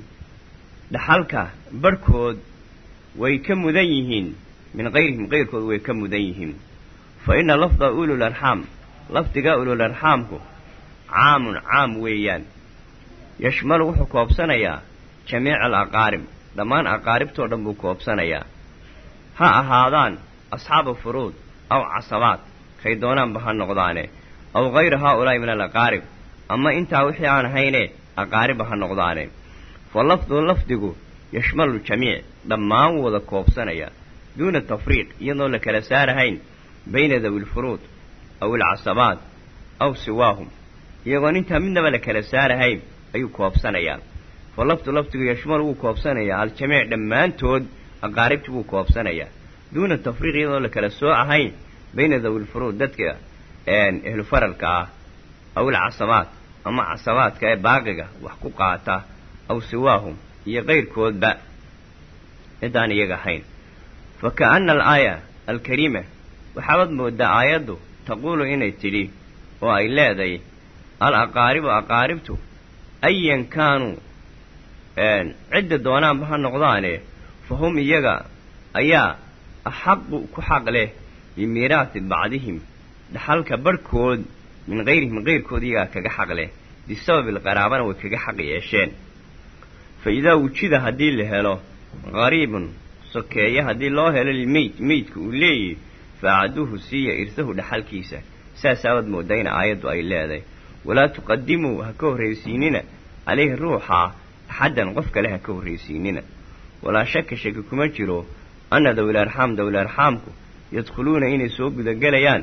Dhaxalka barhkood way ka mudan yihiin min kayrihim kayrkood way ka mudan yihiin. Fa inna lafda ulul arxaam lafdiga ulul arxaamku caamun caam weeyaan. Yashmalu wuxuu koobsanayaa jamiica alaqaarib dhammaan aqaaribtoo dhan buu koobsanayaa. Ha ahaadaan asxaaba furuud aw casabaad kay doonaanba ha noqdaane? Aw hayra haa-ulaa'i min alaqaarib. Ama intaa wixii aan ahayne aqaariba ha noqdaane. Fa lafdu lafdigu yashmalu jamiic dhammaan wada koobsanayaa duuna tafriiq iyadoo la kala saarahayn bayna dawi lfuruud aw alcasabaad aw siwaahum. Iyagoon intaa midnaba la kala saarahayn ayuu koobsanayaa fa lafdu lafdigu yashmalu wuu koobsanayaa aljamiic dhammaantood aqaaribti wuu koobsanayaa duuna tafriiq iyadoo la kala soo ahayn bayna dawi lfuruud dadka ehlu faralka ah aw alcasabaad ama casabaadka ee baaqiga wax ku qaata aw siwaahum iyo kayrkoodba ciddaan iyaga ahayn fa ka'anna alaaya alkariima waxaabad mooddaa aayaddu taquulu inay tidhi oo ay leedahay al aqaaribu aqaaribtu ayan kaanuu cidda doonaanba ha noqdaane fa hum iyaga ayaa axaqu ku xaq leh bimiiraati bacdihim dhaxalka barhkood min kayrihim kayrkood iyagaa kaga xaq leh bisababi alqaraabana way kaga xaq yeesheen fa idaa wujida haddii la helo qariibun sokeeye haddii loo helo lilmeyd meydka uu leeyahy fa acaduuhu siiya irsahu dhaxalkiisa saasaabad mooddaa in aayaddu ay leedahay walaa tuqadimuu ha ka horraysiinina calayhi ruuxa axaddan qof kale ha ka horraysiinina walaa shaka shaki kuma jiro anna dawlarxaam dawlarxaamku yadkhuluuna inay soo gudagelayaan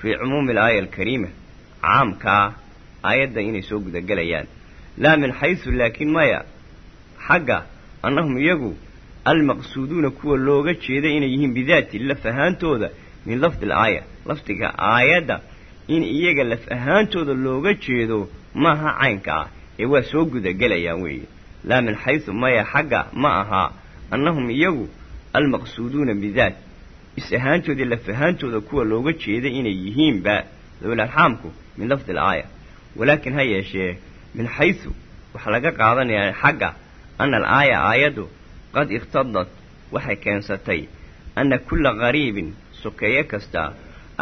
fii cumuumi alaaya alkariima. Caamkaa aayadda inay soo gudagelayaan. Laa min xaysu laakiin maya xagga annahum iyagu almaqsuuduuna kuwa looga jeeda inay yihiin bidaati laf ahaantooda min lafdi alaaya. Lafdiga aayadda in iyaga laf ahaantooda looga jeedo maaha caynka ah ee waa soo gudagelayaan weeye. Laa min xaysu maya xagga ma ahaa annahum iyagu almaqsuuduuna bidaat is ahaantoodii laf ahaantooda kuwa looga jeeda inay yihiinba dawlarxaamku min lafdi alaaya. Walaakin ha yeeshee min xaysu waxaa laga qaadanayaa xagga anna alaaya aayaddu qad iqtadad waxay keensatay anna kulla qariibin sokeeye kasta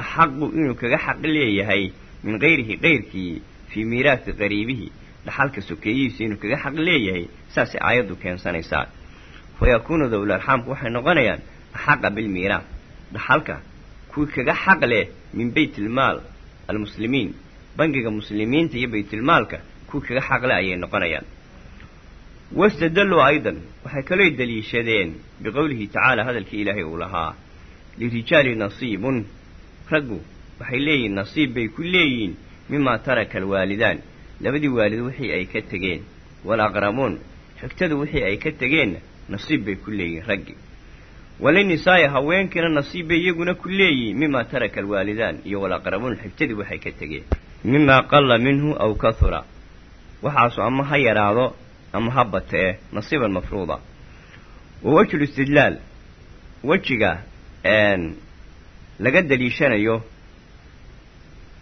axaqu inuu kaga xaq leeyahay min kayrihi kayrkii fii miiraasi qariibihi. Dhaxalka sokeeyihiisa inuu kaga xaq leeyahay saasay aayaddu keensanaysaa. Fa yakuunu dawlarxaamku waxay noqonayaan axaqa bilmiiraas dhaxalka kuwii kaga xaq leh min baytilmaal almuslimiin. Bangiga muslimiinta iyo baytilmaalka kuwii kaga xaq leh ayay noqonayaan. Wastadalluu aydan waxay kaloo daliishadeen biqowlihi tacaala hadalkii ilaahay uu lahaa. Lirijaali nasiibun raggu waxay leeyihiin nasiib bay ku leeyihiin mimaa taraka alwaalidaan. Labadii waalid wixii ay ka tegeen. Walaqrabuun xigtadu wixii ay ka tegeenna nasiib bay ku leeyihiin raggi walinisaa'i haweenkiina nasiib bay iyaguna ku leeyihiin mimaa taraka alwaalidaan iyo walaqrabuun xigtadii waxay ka tegeen mimaa qalla minhu aw kahura waxaasu ama ha yaraado ama ha batee nasiiban mafruuda wa wejhu istidlaal wejiga laga daliishanayo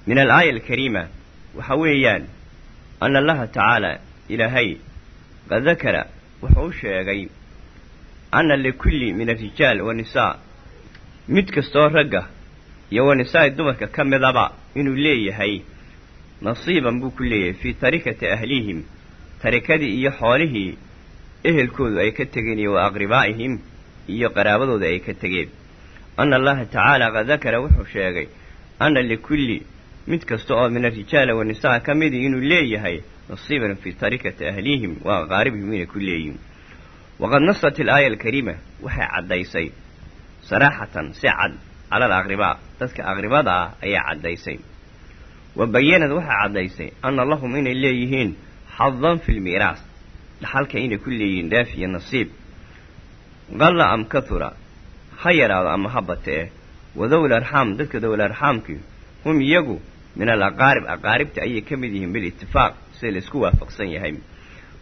min alaaya alkariima waxa weeyaan ana allaha tacaala ilaahay qad dakara wuxuu u sheegay anna likulli min alrijaal wanisaa mid kastoo ragga iyo wanisaa'i dumarka ka midaba inuu leeyahay nasiiban buu ku leeyahay fii tarikati ahlihim tarikadii iyo xoolihii ehelkoodu ay ka tegeen iyo wa aqribaa'ihim iyo qaraabadooda ay ka tegeen. Anna allaha tacaala qad dakara wuxuu sheegay anna likulli mid kasta oo min arijaala wanisaa ka midii inuu leeyahay nasiiban fii tarikati ahlihim wa aqaaribihim inay ku leeyihiin waqad nasat ilaaya alkariima waxay caddaysay saraaxatan si cad cala alaqribaa dadka aqribada ah ayaa caddaysay wa bayanad waxay caddaysay anna lahum inay leeyihiin xadan fi lmiiraas dhaxalka inay ku leeyihiin dhaaf iyo nasiib qalla am kahura ha yaraado ama ha batee wadowla arxaam dadka dowla arxaamkii hum iyagu min alaqaarib aqaaribta ayay ka mid yihiin bilitifaaq sida la isku waafaqsan yahay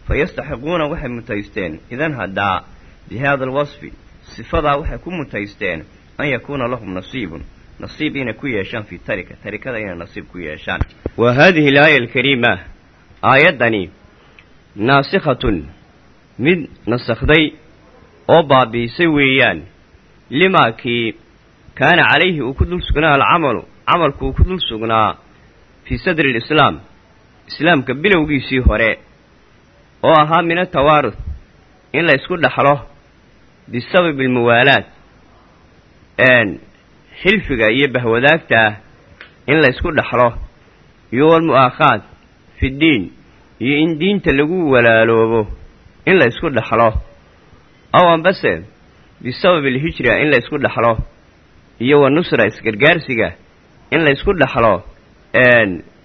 fa yastaxiquuna waxay mutaysteen idan haddaa bi haada alwasfi sifadaa waxay ku mutaysteen an yakuuna lahum nasiibun nasiib inay ku yeeshaan fii tarika tarikada inay nasiib ku yeeshaan wa haadihi alaaya alkariima aayaddani naasikhatun mid nasakhday oo baabiisay weeyaan limaakii kaana calayhi uu ku dul sugnaa alcamalu camalku uu ku dul sugnaa fii sadri alislaam islaamka bilowgiisii hore oo ahaa min atawaaruth in la ysku dhaxlo bisababi almuwaalaad xilfiga iyo bahwadaagta ah in la ysku dhaxlo iyo walmu'aakhaad fi ddiin iyo in diinta lagu walaaloobo in la ysku dhaxlo. Aw ambase bisababi alhijra in la ysku dhaxlo iyo wa nusra isgargaarsiga in la ysku dhaxlo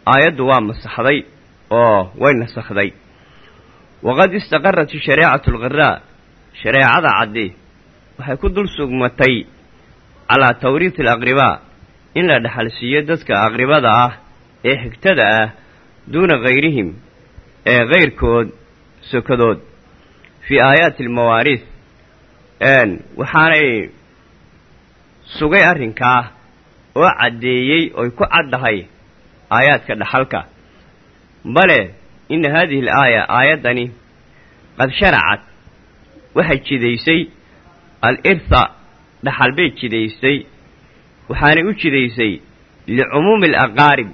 aayaddu waa masaxday oo way nasakhday waqad istaqarat shareecatu alqiraa shareecada caddi waxay ku dul sugmatay calaa tawriiti alaqribaa in la dhaxalsiiyo dadka aqribada ah ee xigtada ah duuna kayrihim ee kayrkood sokadood fii aayaati almawaariis waxaanay sugay arrinkaa oo caddeeyey oy ku caddahay aayaadka dhaxalka bale inna haadihi al aaya aayaddani qad sharacad waxay jidaysay al irtha dhaxal bay jidaysay waxaanay u jidaysay licumuumi alaqaarib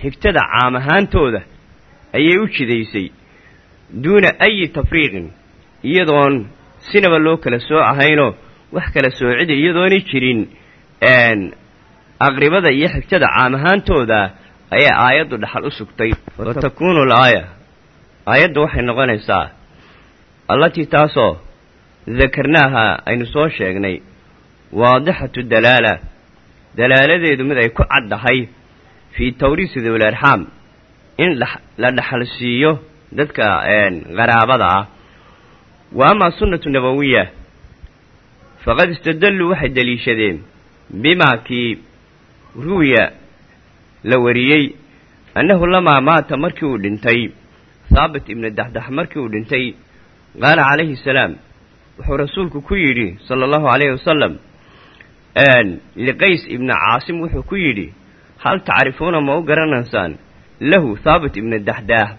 xigtada caam ahaantooda ayay u jidaysay duuna ayi tafriiqin iyadoon sinaba loo kala sooc ahaynoo wax kala soocida iyadoonay jirin aqribada iyo xigtada caam ahaantooda ayaa aayaddu dhaxal u sugtay. Wa takuunu alaaya. Aayaddu waxay noqonaysaa allatii taasoo dakarnaaha aynu soo sheegnay waadixatu dalaala. Dalaaladeedu mid ay ku caddahay fii tawriisi dawil arxaam. In la dhaxal siiyo dadka qaraabada ah. Wa amaa sunnatu nabawiya faqad istadalluu waxay deliishadeen bimaa kii ruwiya la wariyey. Annahu lamaa maata markii uu dhintay. Haabit ibnu daxdax markii uu dhintay. Qaala calayhi salaam. Wuxuu rasuulku ku yidhi sala allahu calayhi wasalam liqays ibnu caasim wuxuu ku yidhi hal tacrifuuna ma u garanaysaan? Lahu haabit ibnu daxdaax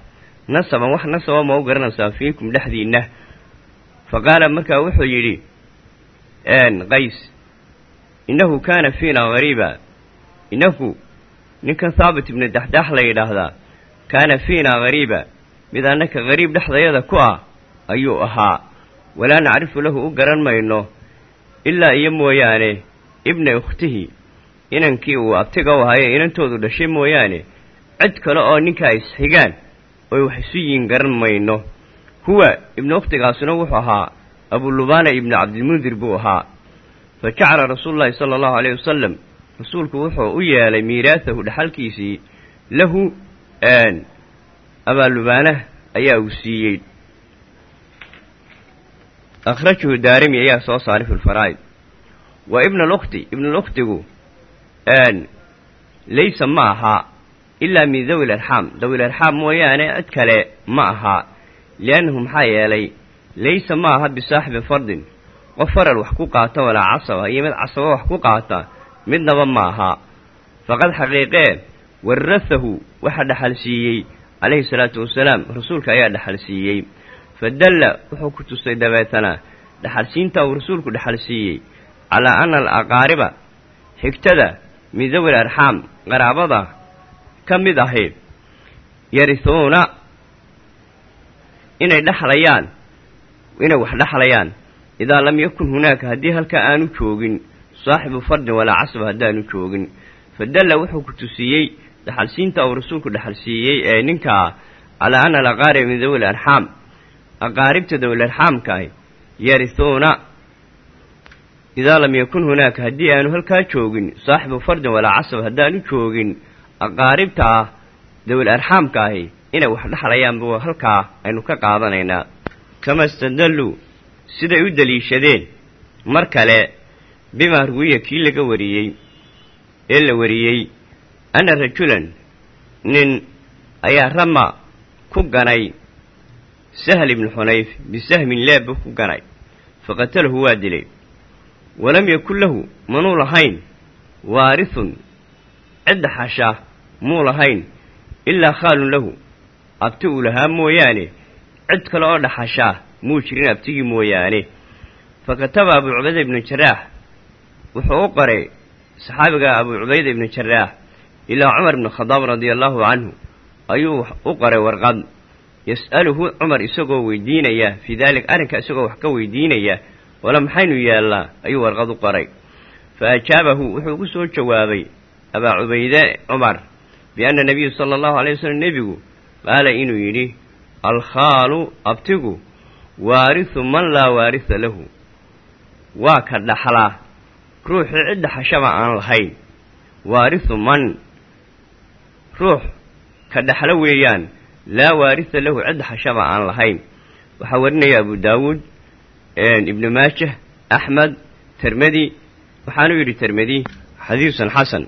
nasaban wax nasaba ma u garanaysaan fiikum dhexdiinna. Fa qaala markaa wuxuu yidhi qays innahu kaana fiina hariiba innahu ninkan haabit ibnu daxdaax la yidhaahdaa kaana fiina hariiba mid annaka hariib dhexdayada ku ah ayuu ahaa. Walaa nacrifu lahu u garan mayno ilaa iyo mooyaane ibna ukhtihi. Inankii uu abtiga u ahaye inantoodu dhashay mooyaane cid kale oo ninkaa isxigaan oy wax isu yiin garan mayno. Huwa ibnu ukhtigaasuna wuxuu ahaa abulubaana ibnu cabdilmundir buu ahaa. Fa jacala rasuulullaahi sala allahu alayh wasalam rasuulku wuxuu u yeelay miiraasahu dhaxalkiisii lahu abaalubaanah ayaa uu siiyey. Akhrajahu daarimi ayaa soo saaray fi lfaraa'id wa ibna alukhti ibnalukhtigu laysa ma aha ilaa min dawi larxaam dawil arxaam mooyaane cid kale ma aha liannahu maxaa yeelay laysa ma aha bisaaxibi fardin. Qof faral wax ku qaata walaa casaba iyo mid casaba wax ku qaata midnaba ma aha faqad xaqiiqee warahahu waxa dhaxal siiyey. Calayhi salaatu wasalaam rasuulka ayaa dhaxal siiyey. Fadalla wuxuu ku tusay dabeetana. Dhaxalsiinta uu rasuulku dhaxal siiyey. Calaa anna alaqaariba xigtada min dawil arxaam qaraabada ka mid ahi yarisuuna inay dhexlayaan inay wax dhexlayaan idaa lam yakun hunaaka haddii halkaa aanu joogin saaxibu fardin walaa casaba haddaanu joogin. Fadalla wuxuu ku tusiyey dhaxalsiinta uu rasuulku dhaxalsiiyey ee ninkaa calaa anna alaqaariba min dawil arxaam aqaaribta dawil arxaamkaahi yarisuuna idaa lam yakun hunaaka haddii aanu halkaa joogin saaxibu fardin walaa casab haddaanu joogin aqaaribta ah dawil arxaamka ahi inay wax dhexlayaanbu halkaa aynu ka qaadanaynaa. Kama istadalluu siday u deliishadeen mar kale bimaa ruwiya kii laga wariyey ee la wariyey anna rajulan nin ayaa rama ku ganay sahl ibnu xunayf bisahmin leebba ku ganay faqatalahu waa dilay. Walam yakun lahu manuu lahayn waarithun cidda xasha muu lahayn ilaa khaalun lahu. Abti uu lahaa mooyaane cid kale oo dhaxashaa muu jirin abtigii mooyaane. Fa kataba abuu cubayda ibnu jaraax wuxuu u qoray saxaabiga abuu cubayda ibnu jaraax ilaa cumar ibnu khadaab radia allaahu canhu ayuu u qoray warqad yas'aluhu cumar isagoo weydiinaya fii daalik arrinka isagoo wax ka weydiinaya wala maxaynu yeellaa ayuu warqad u qoray. Fa ajaabahu wuxuu ku soo jawaabay abaa cubayde cumar bianna nebiyu sala allahu alay wasalam nebigu qaala inuu yidhi alkhaalu abtigu waarisu man laa waarisa lahu waa ka dhaxlaa ruuxii cid dhaxashaba aan lahayn. Waarisu man? Ruux ka dhaxlo weeyaan. Laa waarisa lahu cid dhaxashaba aan lahayn. Waxaa warinaya abu daawuud ibnu maajah axmed termedi waxaanu yidhi termedi xadiisun xasan.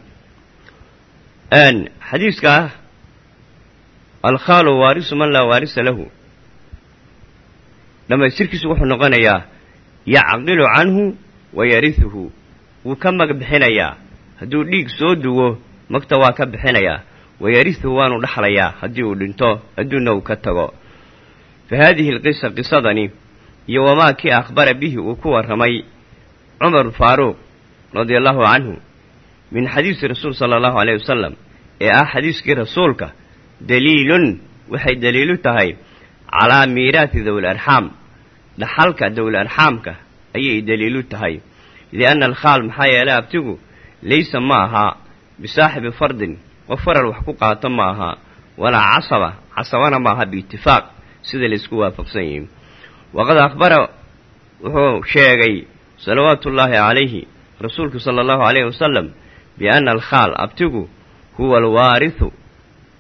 Xadiiskaa alkhaalu waarisu man laa waarisa lahu. Dhammaystirkiisu wuxuu noqonayaa yacqilu canhu wa yarihuhu wuu ka mag bixinayaa hadduu dhiig soo duwo magta waa ka bixinayaa. Wa yarihuhu waanu dhaxlayaa haddii uu dhinto adduunna uu ka tago. Fa haadihi alqisa qisadani iyo wamaa kii akhbara bihi uu ku warramay cumar faaruuq radia allahu canhu min xadiisi rasuul sala allahu aleyh wasalam ee ah xadiiskii rasuulka daliilun waxay daliilu tahay calaa miiraati dawil arxaam dhaxalka dawil arxaamka ayay daliilu tahay lianna alkhaal maxaa yeelay abtigu laysa ma aha bisaaxibi fardin qof faral wax ku qaato ma aha walaa casaba casabana ma aha biitifaaq sida laysku waafaqsan yihiin waqad akhbara wuxuu sheegay salawaatu ullaahi calayhi rasuulku sala allahu calayhi wasalam bianna alkhaal abtigu huwa alwaarihu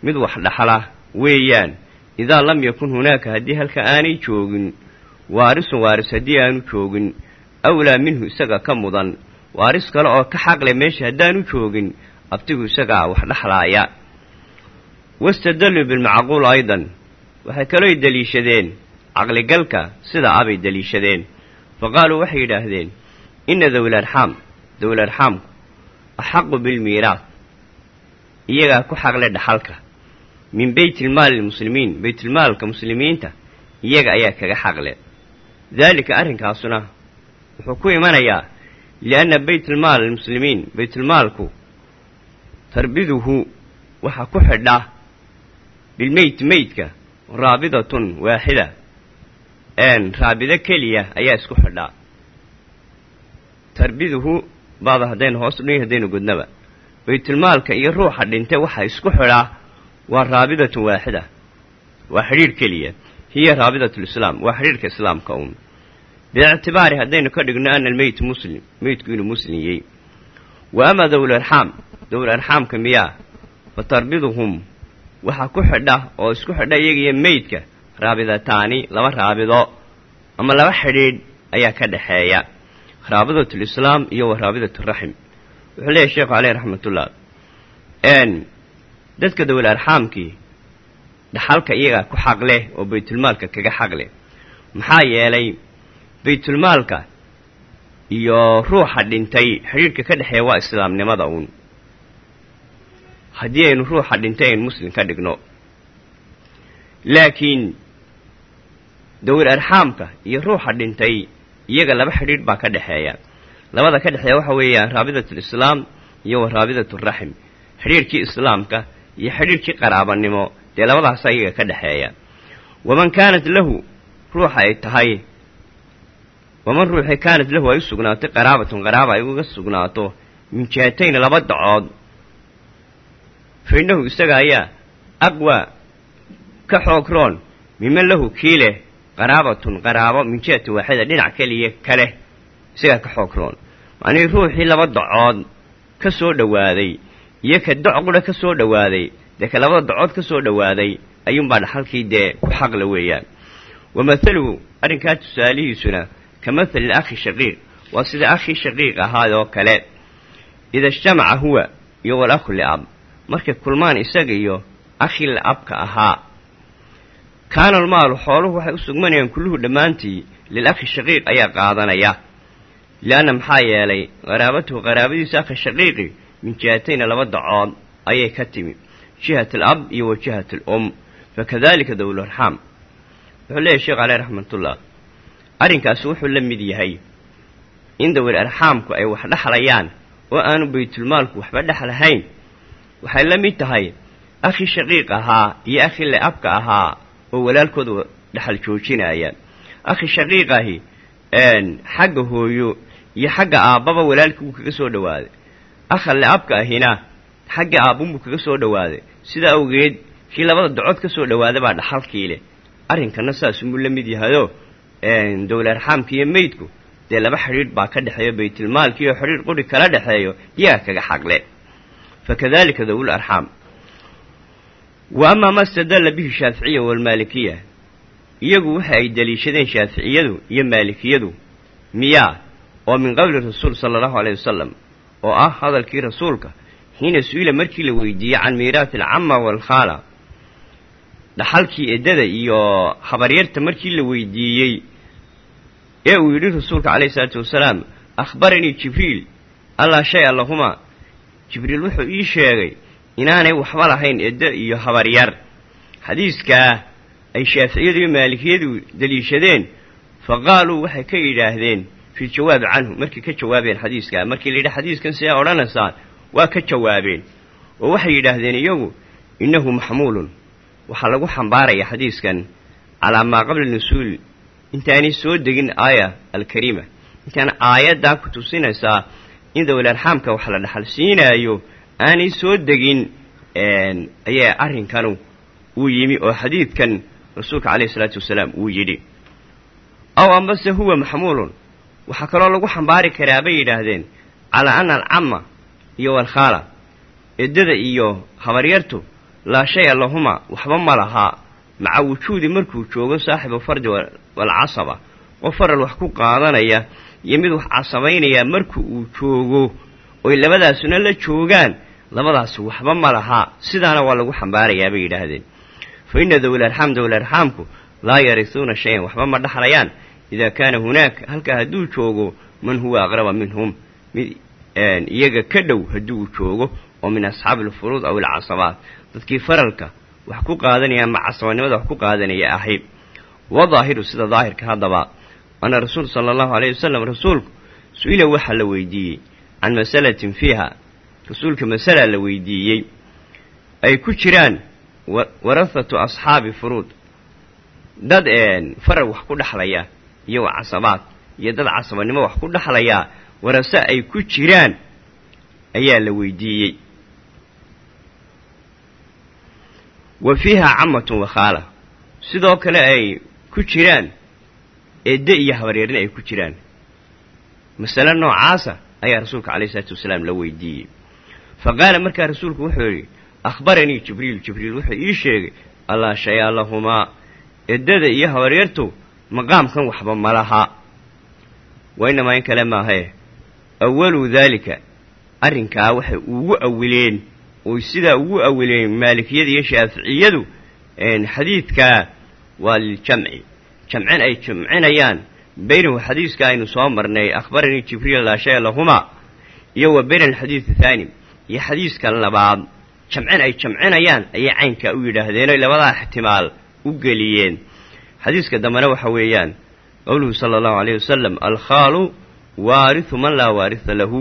mid wax dhaxla weeyaan idaa lam yakun hunaaka haddii halka aanay joogin waarisun waaris haddii aanu joogin awlaa minhu isaga ka mudan. Waaris kale oo ka xaqle meesha haddaanu joogin abtigu isagaa wax dhexlaaya wastadalluu bilmacquul aydan. Waxay kalooy deliishadeen. Caqligalka sida abay deliishadeen. Fa qaaluu waxay yidhaahdeen inna dawil arxaam dawil arxaamku axaqu bilmiiraat iyagaa ku xaqle dhaxalka. Min beytilmaali lmuslimiin beytilmaalka muslimiinta iyaga ayaa kaga xaqle. Daalika arrinkaasuna wuxuu ku imanayaa lianna beytulmaal lmuslimiin beytulmaalku tarbiduhu waxaa ku xidha bilmeyt meydka raabidatun waaxida raabido keliya ayaa isku xidhaa tarbiduhu baada haddaynu hoos udhin haddaynu godnaba baytulmaalka iyo ruuxa dhintay waxaa isku xidhaa waa raabidatun waaxida waa xidhiidh keliya. Hiya raabidatulislaam waa xidhiidhka islaamka uun biictibaari haddaynu ka dhigno ana almeyt muslim. Meydku inuu muslimyey wa ama dawul arxaam? Dawul arxaamka miyaa fa tarbiduhum. Waxaa ku xidha oo isku xidha iyagiyo meydka raabidataani laba raabido ama laba xidhiidh ayaa ka dhexeeya raabidatulislaam iyo wa raabidатuraxim wuxuu leeyahy sheekhu caleyh raxmatullah dadka dawil arxaamkii dhaxalka iyagaa ku xaq leh oo baytulmaalka kaga xaq maxaa yeelay baytulmaalka iyo ruuxa dhintay xidhiidhka ka dhexeeya waa islaamnimada uun. Haddii aynu ruuxa dhintay aynu muslim ka dhigno. Laakiin dawil arxaamka iyo ruuxa dhintay iyaga laba xidhiidh baa ka dhexeeya. Labada ka dhexeeya waxa weeyaan raabidatulislaam iyo wa raabidaturaxim xidhiidhkii islaamka iyo xidhiidhkii qaraabanimo dee labadaasa iyaga ka dhexeeya. Waman kaanat lahu ruuxa ay tahay waman ruuxii kaanat lahu ay u sugnaatay qaraabatun qaraaba ay uga sugnaato min jihatayn laba dacood fa innahu isaga ayaa aqwa ka xoog roon miman lahu kii leh qaraabatun qaraabo min jihati waaxida dhinac keliya kale isagaa ka xoog roon macnihii ruuxii laba dacood ka soo dhowaaday iyo ka doc qudha ka soo dhowaaday dee ka labada dacood ka soo dhowaaday ayuunbaa dhaxalkii dee ku xaqla weeyaan wa mathaluhu arrinkaa tusaalihiisuna shaqiiq waa sida akhii shaqiiq ahaayoo kale ida ijtamaca huwa iyo walakhu liab markay kulmaan isaga iyo akhii liabka ahaa kaana almaalu xooluhu waxay u sugmanayaan kulluhu dhammaantii lilakhi shaqiiq ayaa qaadanaya lianna maxaa yeelay qaraabatuhu qaraabadiisa akhi shaqiiqi min jihatayna laba dacood ayay ka timi jihat alab iyo wa jihat alum fakadalika dawlarxaam wuxuu leeyahy sheekh caleyh raxmatullah arrinkaasi wuxuu la mid yahay in dawil arxaamku ay wax dhexlayaan oo aanu baytulmaalku waxba dhexlahayn waxay la mid tahay akhi shaqiiq ahaa iyo akhi le-abka ahaa oo walaalkooda dhexal joojinaya. Akhi shaqiiqahi xagga hooyo iyo xagga aabbaba walaalkii wuu kaga soo dhowaaday akha le-abka ahina xagga aabbunbuu kaga soo dhowaaday sidaa awgeed kii labada dacood ka soo dhowaaday baa dhaxalkii leh. Arrinkana saasumuu la mid yahayoo dawla arxaamka iyo meydku. Dee laba xidhiidh baa ka dhexeeyo baytulmaalki iyo xidhiidh quri kala dhexeeyo iyaga kaga xaqle. Fakadalika dawul arxaam. Wa amaa ma stadalla bihi shaaficiya waalmaalikiya iyagu waxa ay deliishadeen shaaficiyadu iyo maalikiyadu. Miyaa oo min qowli rasuul sala allahu aleyh wasalam oo ah hadalkii rasuulka xiina su'ila markii la weydiiyey can miiraati alcama waalkhaala dhaxalkii eddada iyo habaryarta markii la weydiiyey ee uu yidhi rasuulka calayhi salaatu wasalaam akhbaranii jibriil. Allaa shay allahumaa jibriil wuxuu ii sheegay inaanay waxba lahayn eddo iyo habaryar xadiiskaa ay shaaficiyadu iyo maalikiyadu deliishadeen fa qaaluu waxay ka yidhaahdeen fi ljawaabi canhu. Markay ka jawaabeen xadiiskaa markii la yidhi xadiiskan sidaa odhanaysaan waa ka jawaabeen. Oo waxay yidhaahdeen iyagu innahu maxmuulun. Waxaa lagu xambaaraya xadiiskan calaa maa qabla nusuul intaanay soo degin aaya alkariima. Intaan aayaddaa ku tusinaysaa in dowlarxaamka wax la dhaxal siinaayo aanay soo degin ayaa arrinkanu uu yimi oo xadiidkan rasuulka calayhi isalaatu wasalaam uu yidhi. Aw ambase huwa maxmuulun. Waxaa kaloo lagu xambaari karaa bay yidhaahdeen calaa ana alcama iyo walkhaala eddada iyo habaryartu laa shaya lahuma waxba ma lahaa. Maca wujuudi markuu joogo saaxibu fardi walcasaba qof faral wax ku qaadanaya iyo mid wax casabaynaya marka uu joogo oy labadaasuna la joogaan labadaas waxba ma lahaa sidaana waa lagu xambaarayaa bay yidhaahdeen. Fa inna dowlarxaam dowlarxaamku laa yarisuuna shay-an waxba ma dhaxlayaan. Idaa kaana hunaaka halkaa hadduu joogo man huwa aqraba minhum? Mid iyaga ka dhow hadduu joogo oo min asxaabi alfuruud aw alcasabaat. Dadkii faralka wax ku qaadanaya ama casabanimada wax ku qaadanaya ahayd wa daahiru sida daahirka haddaba ana rasuul sala allahu alayhi wasalam rasuulku su'ila waxaa la weydiiyey can masalatin fiiha rasuulka masala la weydiiyey ay ku jiraan warahatu asxaabi furuud dad faral wax ku dhexlaya iyo casabaad iyo dad casabanimo wax ku dhexlaya warase ay ku jiraan ayaa la weydiiyey wa fiiha camatun wakhaala sidoo kale ay ku jiraan eedde iyo habaryarna ay ku jiraan. Masale noocaasa ayaa rasuulka calayhi isalaatu wasalaam la weydiiyey. Fa qaala markaa rasuulku wuxuu yidhi akhbaranii jibriil jibriil wuxuu ii sheegay allaa shayaa lahumaa? Eddada iyo habaryartu maqaamkan waxba ma laha wa inamaa in kale maahae awalu daalika arrinkaa waxay ugu awileen oy sidaa ugu awileen maalikiyada iyo shaaficiyadu xadiidkaa waa liljamci jamcin ay jamcinayaan baynahu xadiiska aynu soo marnay akhbaranii jibriil laa shaya lahumaa iyo wa bayna alxadiidi thaani iyo xadiiska labaad jamcin ay jamcinayaan ayay caynkaa u yidhaahdeenoo labadaa ixtimaal u geliyeen xadiiska dambena waxa weeyaan qowluhu sala allahu alayh wasalam alkhaalu waarihu man laa waarisa lahu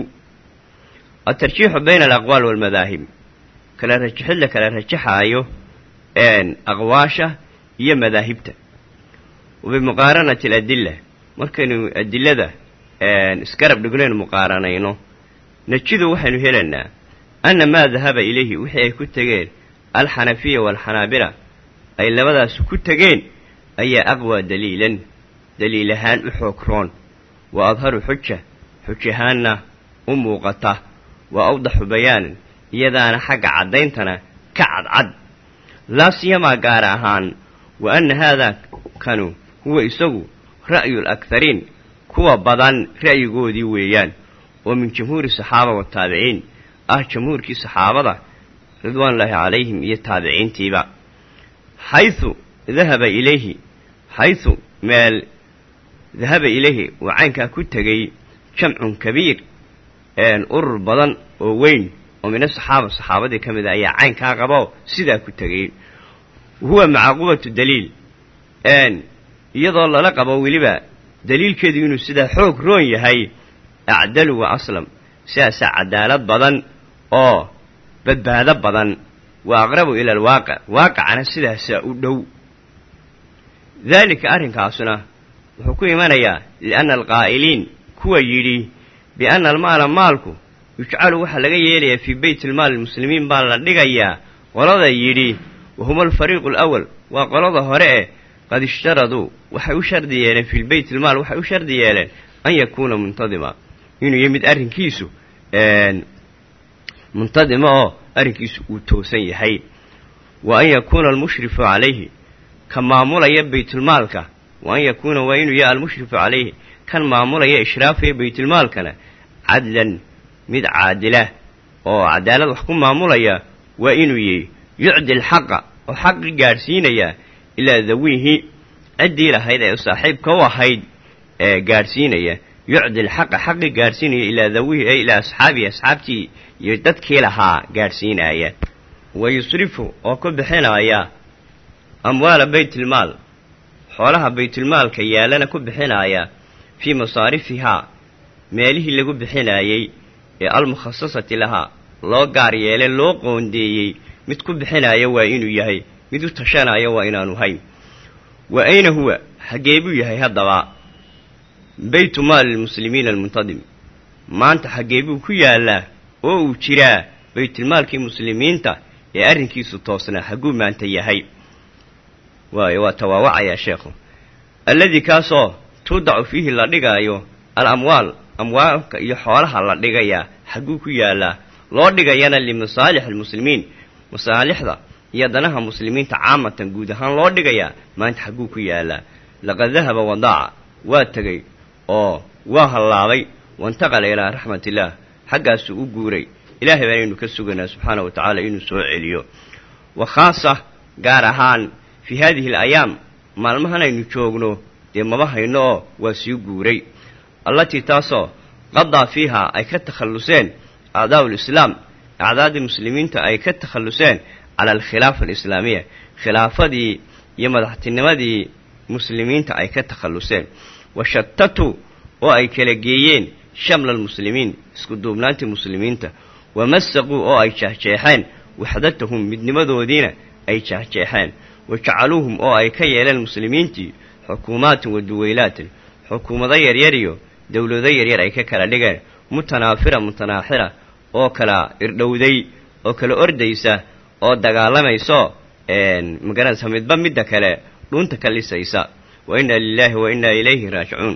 altarjiixu bayna alaqwaal waalmadaahib kala rajaxid la kala rajaxaayo aqwaasha iyo madaahibta. Bimuqaaranati aladilla markaynu adilada isgarab dhignaynu muqaaranayno najidu waxaynu helaynaa anna maa dahaba ilayhi wixii ay ku tegeen alxanafiya waalxanaabila ay labadaas ku tegeen ayaa aqwaa daliilan. Daliil ahaan u xoog roon. Wa adharu xuja xujahaanna u muuqata. Wa awdaxu bayaanan iyadaana xagga caddayntana ka cadcad. Laa gaar ahaan wa anna haadaa kanu huwa isagu ra'yu alakhariin kuwa badan ra'yigoodii weeyaan oo min jamhuuri saxaaba wataabiciin ah jamhuurkii saxaabada ridwaanullaahi calayhim iyo taabiciintiiba xaysu dahaba ilayhi xaysu meel dahaba ilayhi uu caynkaa ku tegay jamcun kabiir urur badan oo weyn oo mina saxaaba saxaabadii ka mid a ayaa caynkaa qabo sidaa ku tegay huwa macaqubatu daliil. Iyadoo lala qabo weliba daliilkeedu inuu sidaa xoog roon yahay acdalu wa aslam sidaasaa cadaalad badan oo badbaado badan wa aqrabu ila alwaaqic waaqicana sidaasaa u dhow. Daalika arrinkaasuna wuxuu ku imanayaa lianna alqaa'iliin kuwa yidhi bianna almaala maalku yujcalu waxaa laga yeelayaa fii beyt ilmaal lmuslimiin baa la dhigayaa qolada yidhi wahuma alfariiqu alawal waa qolada hore eh qad ishtaraduu waxay u shardi yeeleen fi lbeyt ilmaal waxay u shardi yeeleen an yakuuna muntadima inuu yahay mid arrinkiisu muntadima oo arrinkiisu uu toosan yahay wa an yakuuna almushrifu calayhi ka maamulaya baytulmaalka wa an yakuuna waa inuu yahay almushrifu calayhi kan maamulaya ishraafaya baytulmaalkana cadlan mid caadilah oo cadaalad wax ku maamulaya waa inuu yahy yucdi alxaqa oo xaqi gaadhsiinaya ilaa dawiihi ciddii lahayd ee saaxiibka u ahayd gaadhsiinaya yucdi alxaqa xaqi gaadhsiinaya ilaa dawihi ee ilaa asxaabihi asxaabtii iyo dadkii lahaa gaadhsiinaya wa yusrifu oo ku bixinaya amwaala baytilmaal xoolaha baytulmaalka yaalana ku bixinaya fii masaarifihaa meelihii lagu bixinayey ee almukhasasati lahaa loo gaar yeele loo qoondeeyey mid ku bixinaya waa inuu yahay. Mid u tashanaya waa inaanu hayn. Wa ayna huwa? Xaggee buu yahay haddaba. Baytu maali lmuslimiina almuntadim. Maanta xaggee buu ku yaallaa oo uu jiraa baytulmaalkii muslimiinta ee arrinkiisu toosnaa xagguu maanta yahay. Waayo waa tawaawacayaa sheekhu. Alladii kaasoo tuudacu fiihi la dhigaayo al amwaal amwaalka iyo xoolaha la dhigayaa xagguu ku yaallaa loo dhigayana limasaalix almuslimiin masaalixda iyo danaha muslimiinta caamatan guud ahaan loo dhigayaa maanta xagguu ku yaallaa laqad dahaba wadaaca waa tegey oo waa hallaabay waintaqala ilaa raxmatillaah xaggaasuu u guuray ilaahay baanaynu ka suganaa subxaana wa tacaala inuu soo celiyo. Wa khaasa gaar ahaan fii haadihi alayaam maalmahan aynu joogno dee maba hayno oo waa sii guuray. Allatii taasoo qadaa fiihaa ay ka takhalluseen acdaa'u lislaam acdaadii muslimiinta ay ka takhalluseen cala alkhilaafa alislaamiya khilaafadii iyo madaxtinimadii muslimiinta ay ka takhalluseen wa shatatu oo ay kala geeyeen shamla almuslimiin isku duubnaantii muslimiinta wa masaquu oo ay jeexjeexeen waxdatahum midnimadoodiina ay jeexjeexeen wa jacaluuhum oo ay ka yeeleen muslimiintii xukuumaatin wa duwaylaatin xukuumado yaryar iyo dowlado yaryar ay ka kala dhigeen mutanaafira mutanaaxira oo kala irdhowday oo kala ordaysa oo dagaalamayso magaranaysa midba midda kale dhuunta ka lisaysa. Wa inna lilaahi wa innaa ilayhi raajicuun